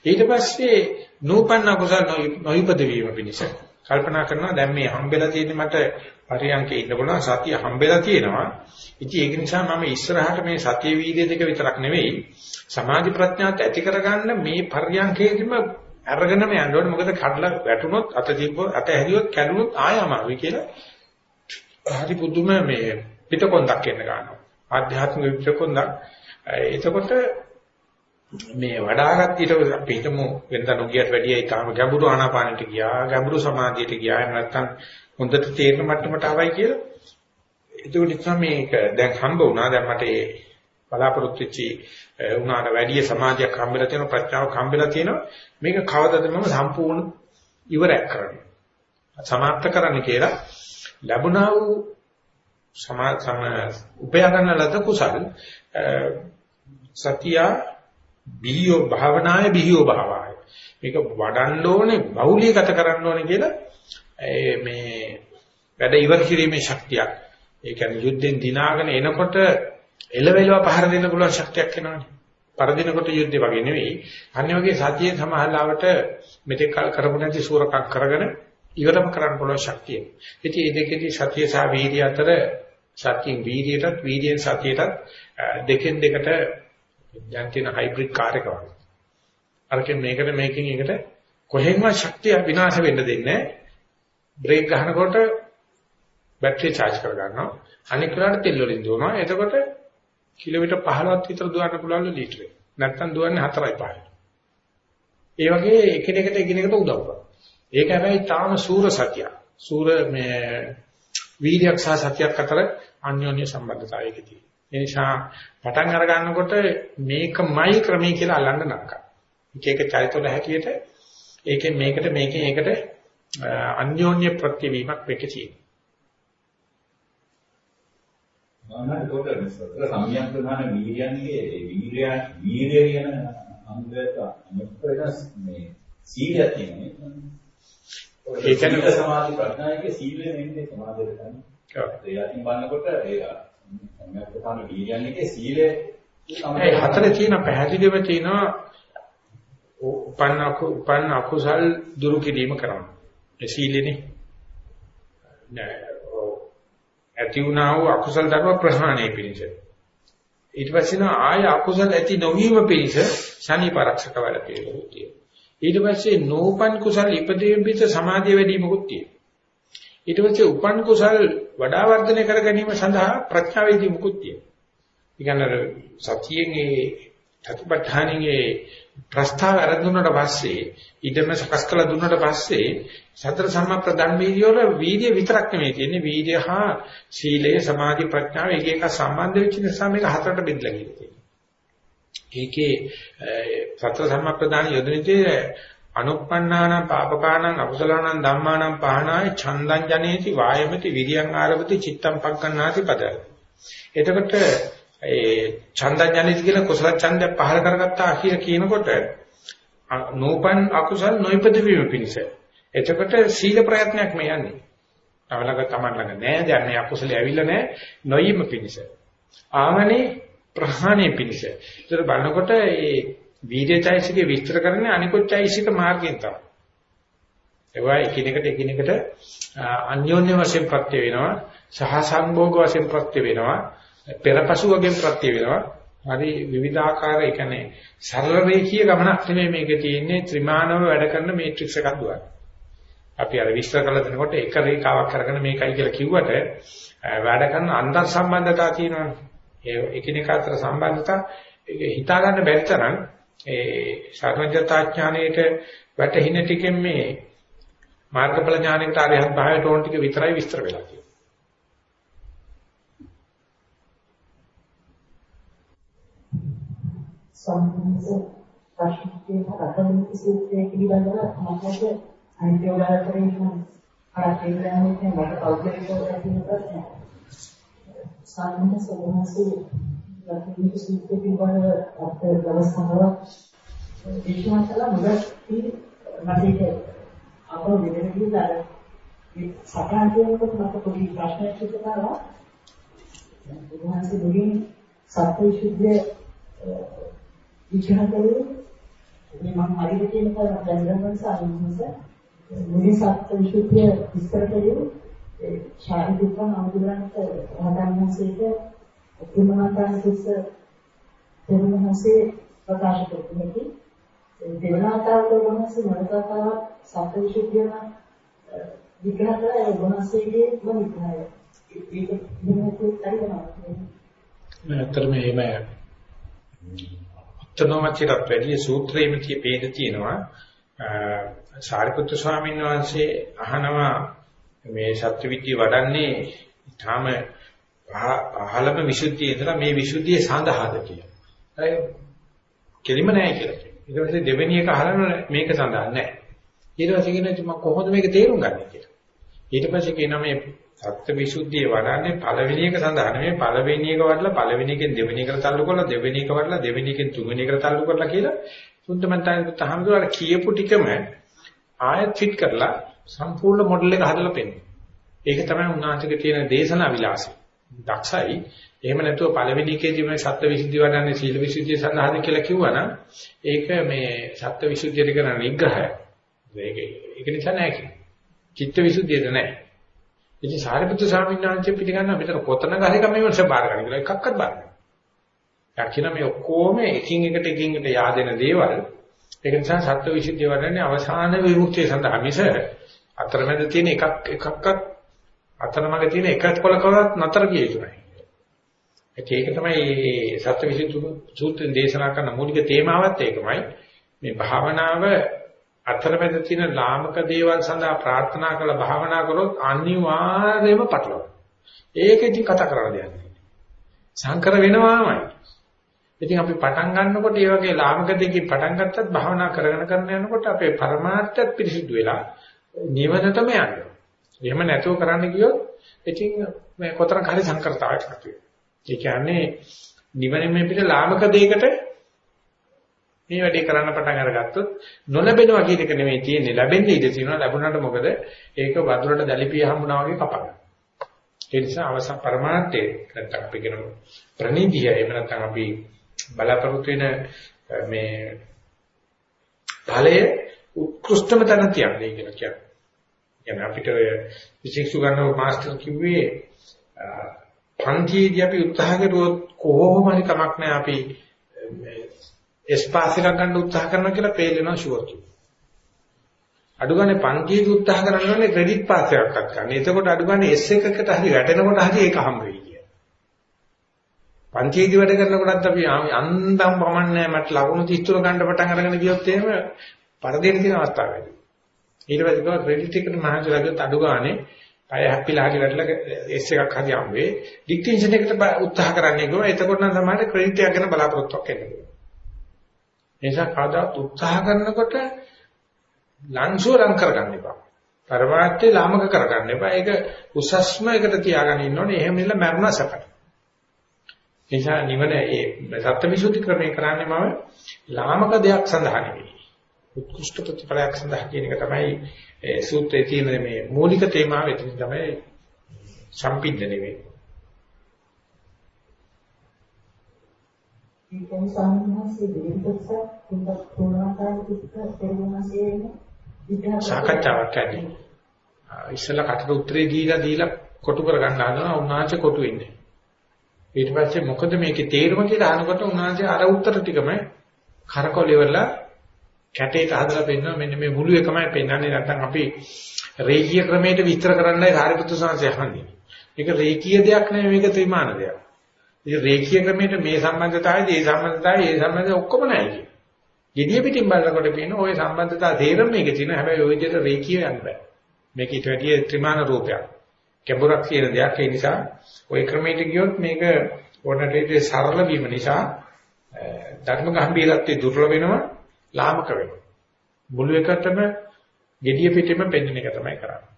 ඊට පස්සේ නූපන්න කුසල නොයිපද වීම පිණිස කල්පනා කරනවා දැන් මේ හම්බෙලා තියෙන්නේ මට පරියන්කේ ඉන්න පුළුවන් සතිය හම්බෙලා තියෙනවා. ඉතින් ඒක නිසා මම ඉස්සරහට මේ සතිය වීර්ය දෙක විතරක් නෙවෙයි සමාධි ප්‍රඥාත් ඇති කරගන්න මේ පරියන්කේදීම අරගෙනම යන්න ඕනේ. මොකද කඩලා වැටුනොත් අත තිබ්බොත් අත හැරියොත් කැඩුනොත් ආයමාවි කියලා හරි පුදුම මේ පිටකොන්දක් එන්න ගන්නවා. ආධ්‍යාත්මික පිටකොන්දක්. එතකොට මේ වඩාගත් ඊට අපි හිතමු වෙනදා නොගියට වැඩිය ඊටාම ගැඹුරු ආනාපානෙට ගියා, ගැඹුරු සමාධියට ගියා. එහෙම නැත්නම් හොඳට තේරෙන මට්ටමට ආවයි කියලා. ඒක නිසා මේක දැන් හම්බ වුණා. දැන් මට ඒ බලාපොරොත්තු වෙච්චි උනාට වැඩිය සමාධියක් හම්බෙලා තියෙනවා, ප්‍රඥාවක් හම්බෙලා තියෙනවා. මේක කවදද මම සම්පූර්ණ ඉවරයක් කරන්නේ. සමාප්ත කරන්න කියලා ලැබුණා වූ සමා සම උපයා ගන්න ලද කුසල් සතිය බිහියෝ භාවනාය බිහියෝ භාවය මේක වඩන්න ඕනේ බෞලීගත කරන්න ඕනේ කියලා මේ වැඩ ඉවර කිරීමේ ශක්තියක් ඒ කියන්නේ යුද්ධෙන් දිනාගෙන එනකොට එලවෙලව පහර දෙන්න පුළුවන් ශක්තියක් එනවනේ පරදිනකොට යුද්ධේ වගේ නෙවෙයි අනිත් වගේ සතියේ සමහරවට මෙතෙක් කල කරපු නැති සූරකම් කරගෙන ඉවරම කරන්න පුළුවන් ශක්තිය. ඉතින් මේ දෙකේදී සතිය සහ වීර්ය අතර සතියෙන් වීර්යයටත් වීර්යයෙන් සතියටත් දෙකෙන් දෙකට දැන් තියෙන හයිබ්‍රිඩ් කාර් එක වගේ. අරකින් මේකට මේකෙන් එකට කොහෙන්වත් ශක්තිය විනාශ වෙන්න දෙන්නේ නැහැ. බ්‍රේක් ගන්නකොට බැටරි charge කර ගන්නවා. අනික් වෙලාවට තෙල් වලින් දුවනවා. එතකොට කිලෝමීටර් 15ක් විතර දුවන්න පුළුවන් ලීටරේ. නැත්තම් දුවන්නේ 4යි 5යි. ඒ වගේ එකිනෙකට එකිනෙකට උදව් කරනවා. ඒක හැබැයි තාම සූර සතිය. සූර මේ වීර්යයක් සහ සතියක් අතර අන්‍යෝන්‍ය සම්බන්ධතාවයකදී. ඒ නිසා පටන් අර ගන්නකොට මේකමයි ක්‍රමයේ කියලා අල්ලන්න නරකයි. එක එක චරිතවල හැටියට ඒකෙන් මේකට මේකෙන් ඒකට අන්‍යෝන්‍ය ප්‍රතිවීමක් වෙක තියෙනවා. මම ඒකට සතර සම්‍යක් ප්‍රධාන වීර්යයන්ගේ වීර්ය වීර්ය කියන අංගයට අනුත් වෙනස් මේ සීලයක් තියෙනවා. ඒ කියන්නේ සමාධි ප්‍රඥායේ සීලය නෙමෙයි සමාධියට ගන්න. ඒ යටින් බලනකොට ඒ සම්මතතාන වීර්යයන්ගේ සීලය ඒ හතරේ තියෙන පැහැදිලිව තියෙනවා උපන්න උපන්න අකුසල් දුරු කිරීම කරනවා. ඒ සීලෙනේ. නෑ ඇති වුණා වූ අකුසල ධර්ම ප්‍රහාණය පිණිස. ඊට පස්සේ නා ආය අකුසල ඇති නොවීම පිණිස ශනි පරක්ෂක වැඩ පිළිවෙලක් තියෙනවා. ඊට පස්සේ නෝපන් කුසල ඉපදීම පිට සමාධිය වැඩි මොකුත් තියෙනවා. ඊට පස්සේ උපන් කුසල් වඩා වර්ධනය කර ගැනීම සඳහා ප්‍රඥාවේදී මුකුත් තියෙනවා. ඊගනර සතියෙන් ඒ සතිපට්ඨානෙගේ ප්‍රස්තාව අරදුනට පස්සේ ඊටම සකස් කළ දුන්නට පස්සේ සතර සම්මා ප්‍රධාන වීර්ය වල වීර්ය විතරක් නෙමෙයි තියෙන්නේ වීර්ය හා සීලය සමාධි ප්‍රඥාව එක එක සම්බන්ධ වෙච්ච නිසා මේක හතරට බෙදලා ගිහින් ඒකේ සතර සම්මා ප්‍රධාන යොදනෙදී අනුප්පන්නාන පාපකානං අකුසලානං ධම්මානං පහනාය ඡන්දං ජනේති වායමති විරියං ආරවති චිත්තං පග්ගණ්ණාති පද. එතකොට ඒ ඡන්දං ජනේති කියන කුසල ඡන්දය පහල කරගත්තා කියලා කියනකොට නෝපන් අකුසල් නොයිපද වීම පිණිස. එතකොට සීල ප්‍රයත්නයක් මේ යන්නේ. තමලක තමන් ළඟ නෑ දැන් මේ අකුසලයේ ඇවිල්ලා නෑ නොයීම පිණිස. ආමනේ ප්‍රහාණය පිණිස. ඒතර බලනකොට ඒ වීර්යචෛසිකේ විස්තර කරන්නේ අනිකුත් චෛසික මාර්ගයෙන් තමයි. ඒවා එකිනෙකට එකිනෙකට අන්‍යෝන්‍ය වශයෙන් ප්‍රත්‍ය වෙනවා, සහ සංභෝග වශයෙන් ප්‍රත්‍ය වෙනවා, පෙරපසු වශයෙන් ප්‍රත්‍ය වෙනවා. හරි විවිධාකාර ඒ කියන්නේ සරල රේඛීය ගමනක් නෙමෙයි මේකේ තියෙන්නේ ත්‍රිමානව වැඩ කරන මේට්‍රික්ස් එකක් දුවන. අපි අර විස්තර කරලා දෙනකොට එක රේඛාවක් කරගෙන මේකයි කියලා කිව්වට වැඩ කරන අන්තර් සම්බන්ධතා තියෙනවානේ. ඒ එකිනෙක අතර සම්බන්ධතා ඒක හිතා ගන්න බැරි තරම් ඒ සර්වඥතා ඥාණයට වැටහින ටිකෙන් මේ මාර්ගඵල ඥාණයට ආරහත් භාවයට ඕන ටික විතරයි විස්තර වෙලා තියෙන්නේ. සම්පූර්ණ ප්‍රශ්නයේ අකලිත සූත්‍රයේ පිළිබඳව මමද අනිත්‍ය උදාහරණයක් නම් ආරම්භයෙන් මට පෞද්ගලිකව ඇතිවෙන ප්‍රශ්නයක්. සම්මත සෝමසී ලක්ෂණ සූත්‍රය පිළිබඳව අපේ දවස්වල දේශනා කළා මුලදී මට අපෝ දෙවෙනි කියලා සටහන් කරනකොට මට පොඩි ප්‍රශ්නයක් හිතෙනවා බුදුහන්සේ මුලින් සත්‍යවිසුද්ධිය විචාර කළේ මේ මම හරියට කියන කල දැනගන්න සාරමහස මුලින් සත්‍යවිසුද්ධිය විස්තර කළේ ශාරීරික අනුගමනට හදාගන්නසේක උතුමහාතන් කුස දෙවනහසේ ප්‍රකාශ කරන්නේ දෙවනාතාවට වහන්සේ මනසතාව සත්‍යවිසුද්ධියන විග්‍රහ කරලා ඒ වහන්සේගේ මොනිකාය ඒක මොනවද හරියනවා ඇත්තටම එහෙම උත්තනෝමචිරත් වැඩි සූත්‍රයේම tie පේද තියෙනවා සාරිපුත්‍ර ස්වාමීන් වහන්සේ අහනවා මේ සත්‍ය විද්‍ය වඩන්නේ ඊටාම පහළම විසුද්ධිය ඉඳලා මේ විසුද්ධිය සඳහාද කියලා. හරි. කෙලිම නැහැ කියලා කියනවා. ඊට පස්සේ දෙවෙනි එක අහලා මේක සඳහා නැහැ. ඊට පස්සේ කියනවා මම කොහොමද මේක තේරුම් ගන්නේ කියලා. ඊට පස්සේ කියනවා මේ සත්‍ය විසුද්ධිය වඩන්නේ පළවෙනි එක සඳහා නෙමෙයි පළවෙනි එක වඩලා පළවෙනි එකෙන් දෙවෙනි එකට තල්ලු කරලා දෙවෙනි එක වඩලා දෙවෙනි එකෙන් තුන්වෙනි එකට තල්ලු කරලා කියලා සුද්ධමන්තයන් තහම්දුරට කියපු ටිකම ආයත් ෆිට කරලා සම්පූර්ණ මොඩල් එක හදලා පෙන්නනවා. ඒක තමයි උන්වහන්සේගේ තියෙන දේශනා විලාසය. දක්ෂයි. එහෙම නැතුව පළවෙනි එකේදී මේ සත්‍ය විසුද්ධිය වඩන්නේ සීල විසුද්ධිය සඳහාද කියලා කිව්වනම් ඒක මේ සත්‍ය විසුද්ධියට කරන නිග්‍රහය. ඒක ඒක නිසා නෑ කියන්නේ. චිත්ත විසුද්ධියද නෑ. ඉතින් සාරිපුත්‍ර ස්වාමීන් වහන්සේ පිළිගන්නවා මෙතන කොතනක හරි කම මේවස බාර ගන්න කියලා එකක්වත් බාර ගන්න. යකින මේ ඔක්කොම එකින් එකට එකින් එකට yaadෙන දේවල් ඒක නිසා සත්‍ය විසුද්ධිය වඩන්නේ අවසාන විමුක්තිය සඳහා මිස අතරමැද තියෙන එකක් එකක්වත් අතරමඟ තියෙන එක කොලකවත් නතර කිය යුතුයි. ඒක තමයි මේ සත්‍යවිසුද්ධි සූත්‍රයෙන් දේශනා කරන මූලික තේමාවත් ඒකමයි. මේ භාවනාව අතරමැද තියෙන ලාමක දේවල් සඳහා ප්‍රාර්ථනා කළ භාවනා කරොත් අනිවාර්යයෙන්ම පටලවා. ඒක ඉතින් කතා කරන්න දෙයක් නෑ. සංකර වෙනවාමයි. ඉතින් අපි පටන් ගන්නකොට මේ වගේ ලාමක දෙකකින් පටන් ගත්තත් භාවනා කරගෙන කරගෙන යනකොට අපේ පරමාර්ථයත් පිරිසිදු වෙලා නිවනටම යනවා. එහෙම නැතුව කරන්න ගියොත් ඉතින් මේ කොතරම් හරි සංකර්තාවයක් ඇති වෙනවා. ඒ කියන්නේ නිවන මේ පිට ලාමක දෙයකට මේ වැඩේ කරන්න පටන් අරගත්තොත් නොලැබෙනවා කියන එක නෙමෙයි තියෙන්නේ ලැබෙන්නේ ඉඳ තියෙනවා ලැබුණාට මොකද ඒක වතුරට දැලිපිය හම්බුනා වගේ කපගන්න. ඒ නිසා අවසන් પરමාර්ථයේ නැත්නම් අපි කියන ප්‍රණීතිය එහෙම නැත්නම් අපි බලාපොරොත්තු වෙන මේ ඵලයේ උත්කෘෂ්ඨම තැන තියන්නේ කියලා කියන්නේ. කියන්නේ අපිට ඔය විශේෂ ගන්නව මාස්ටර් කිව්වේ පන්තියේදී අපි උත්සාහ කරුවොත් කොහොම හරි කමක් නැහැ අපි ස්පාස් එකක් ගන්න උත්සාහ කරනවා කියලා පේලෙනවා ෂුවර් කිව්වා. අඩු ගානේ පන්තියේදී උත්සාහ කරනවානේ ක්‍රෙඩිට් පාස් එකක් ගන්න. එතකොට අඩු ගානේ S එකකට හරි වැටෙනකොට හරි ඒක හම්බ වෙයි කියලා. පන්තියේදී වැඩ කරනකොටත් අපි අන්දම් පමන්නේ මට ලකුණු 33 ගන්න පටන් අරගෙන ගියොත් එහෙම පරදේට තියෙන අවස්ථා වැඩි. ඊට පස්සේ ගියා ක්‍රෙඩිට් එකට මහන්සිලා ගියොත් අඩු ගානේ අය හැප්පිලා හරි වැටලා S එකක් හරි හම්බ වෙයි. ඩික්ටේෂන් එකට උත්සාහ කරන්නේ ගියා. එතකොට නම් තමයි ක්‍රෙඩිට් එක ගැන බලාපොරොත්තුවක් එන්නේ. නිසා කවදාත් උත්සාහ කරනකොට ලංසුව ලං කරගන්න එපා. පරමාර්ථය ලාමක කරගන්න එපා. ඒක උසස්ම එකට තියාගෙන ඉන්න ඕනේ. එහෙම ඉන්න මරණ සැපට. නිසා නිවන ඒ සත්‍යවිසුද්ධි ක්‍රමේ කරන්නේ මම ලාමක දෙයක් සඳහා නෙවෙයි. උත්කෘෂ්ඨ ප්‍රතිඵලයක් සඳහා කියන එක තමයි ඒ සූත්‍රයේ තියෙන මේ මූලික තේමාව එතන තමයි සම්පින්දනය වෙන්නේ. ඉතින් සාමාන්‍යයෙන් දෙවියන් කොටස තුනක් තුනකට පෙරමුණසේම සාකච්ඡාවක් ඇති. ඉස්සෙල්ලා කටට උත්තරේ දීලා දීලා කොටු කරගන්න හදනවා උන්වහන්සේ කොටු වෙන්නේ. ඊට පස්සේ මොකද මේකේ තේරුම කියලා අහනකොට උන්වහන්සේ අර උත්තර ටිකම කරකොල ඉවරලා කැටේට හදලා පෙන්නනවා මෙන්න මේ මුළු එකමයි පෙන්වන්නේ නැත්නම් අපි රේඛීය ක්‍රමයට විස්තර කරන්නයි සාරිපුත්‍ර සංසය අහන්නේ. මේක රේඛීය දෙයක් නෙවෙයි මේක ත්‍රිමාන දෙයක්. ඉතින් රේඛීය ක්‍රමයට මේ සම්බන්ධතාවයයි ඒ සම්බන්ධතාවයයි ඒ සම්බන්ධය ඔක්කොම නැහැ කියන්නේ. gediya pitin බලනකොට පේන ওই සම්බන්ධතාව තේරෙම මේකේ තියෙනවා. හැබැයි ওই විදිහට රේඛීය යන්න බෑ. මේක ඊට වැඩිය ත්‍රිමාන රූපයක්. කැඹුරක් තියෙන දෙයක්. ඒ නිසා ওই ක්‍රමයට ගියොත් මේක ඕනට සරල වීම නිසා ධර්ම ගැඹීරත්වයේ දුර්වල වෙනවා. ලාමක වෙනවා. මුළු එකටම gediya පිටින්ම පෙන්වන එක තමයි කරන්නේ.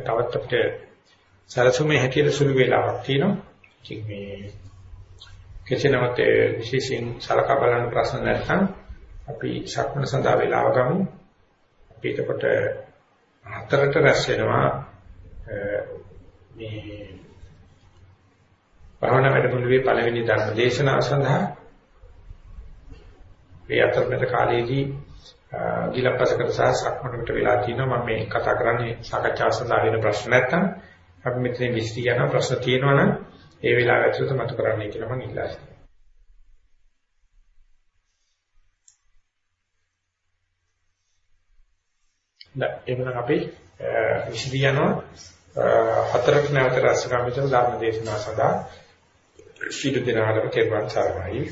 තවත් අපිට සරසුමේ හැටියට සුළු වේලාවක් තියෙනවා. ඉතින් මේ කෙසේනමත් විශේෂයෙන් සලකා බලන ප්‍රශ්න නැත්නම් අපි ශක්මන සඳහා වේලාව ගමු. අපි එතකොට හතරට රැස් වෙනවා මේ භාවනා වැඩමුළුවේ පළවෙනි ධර්ම දේශනාව සඳහා මේ අතරමැද කාලයේදී ගිලප්පසකට සහ සක්මනකට වෙලා තිනවා. මම මේ කතා කරන්නේ සාකච්ඡාව සඳහා වෙන ප්‍රශ්න නැත්නම් අපි මෙතන විශ්ලි යන ප්‍රශ්න තියෙනවා නම් ඒ වෙලාව ඇතුළත මතු කරන්නයි කියලා මම ඉල්ලා සිටිනවා. දැන් එහෙනම් අපි විශ්ලි යනවා. හතරක් නැවත රැස්ගාමිත ධර්ම දේශනාව සඳහා ශීල දිනාලම කෙරුවන් සරණයි.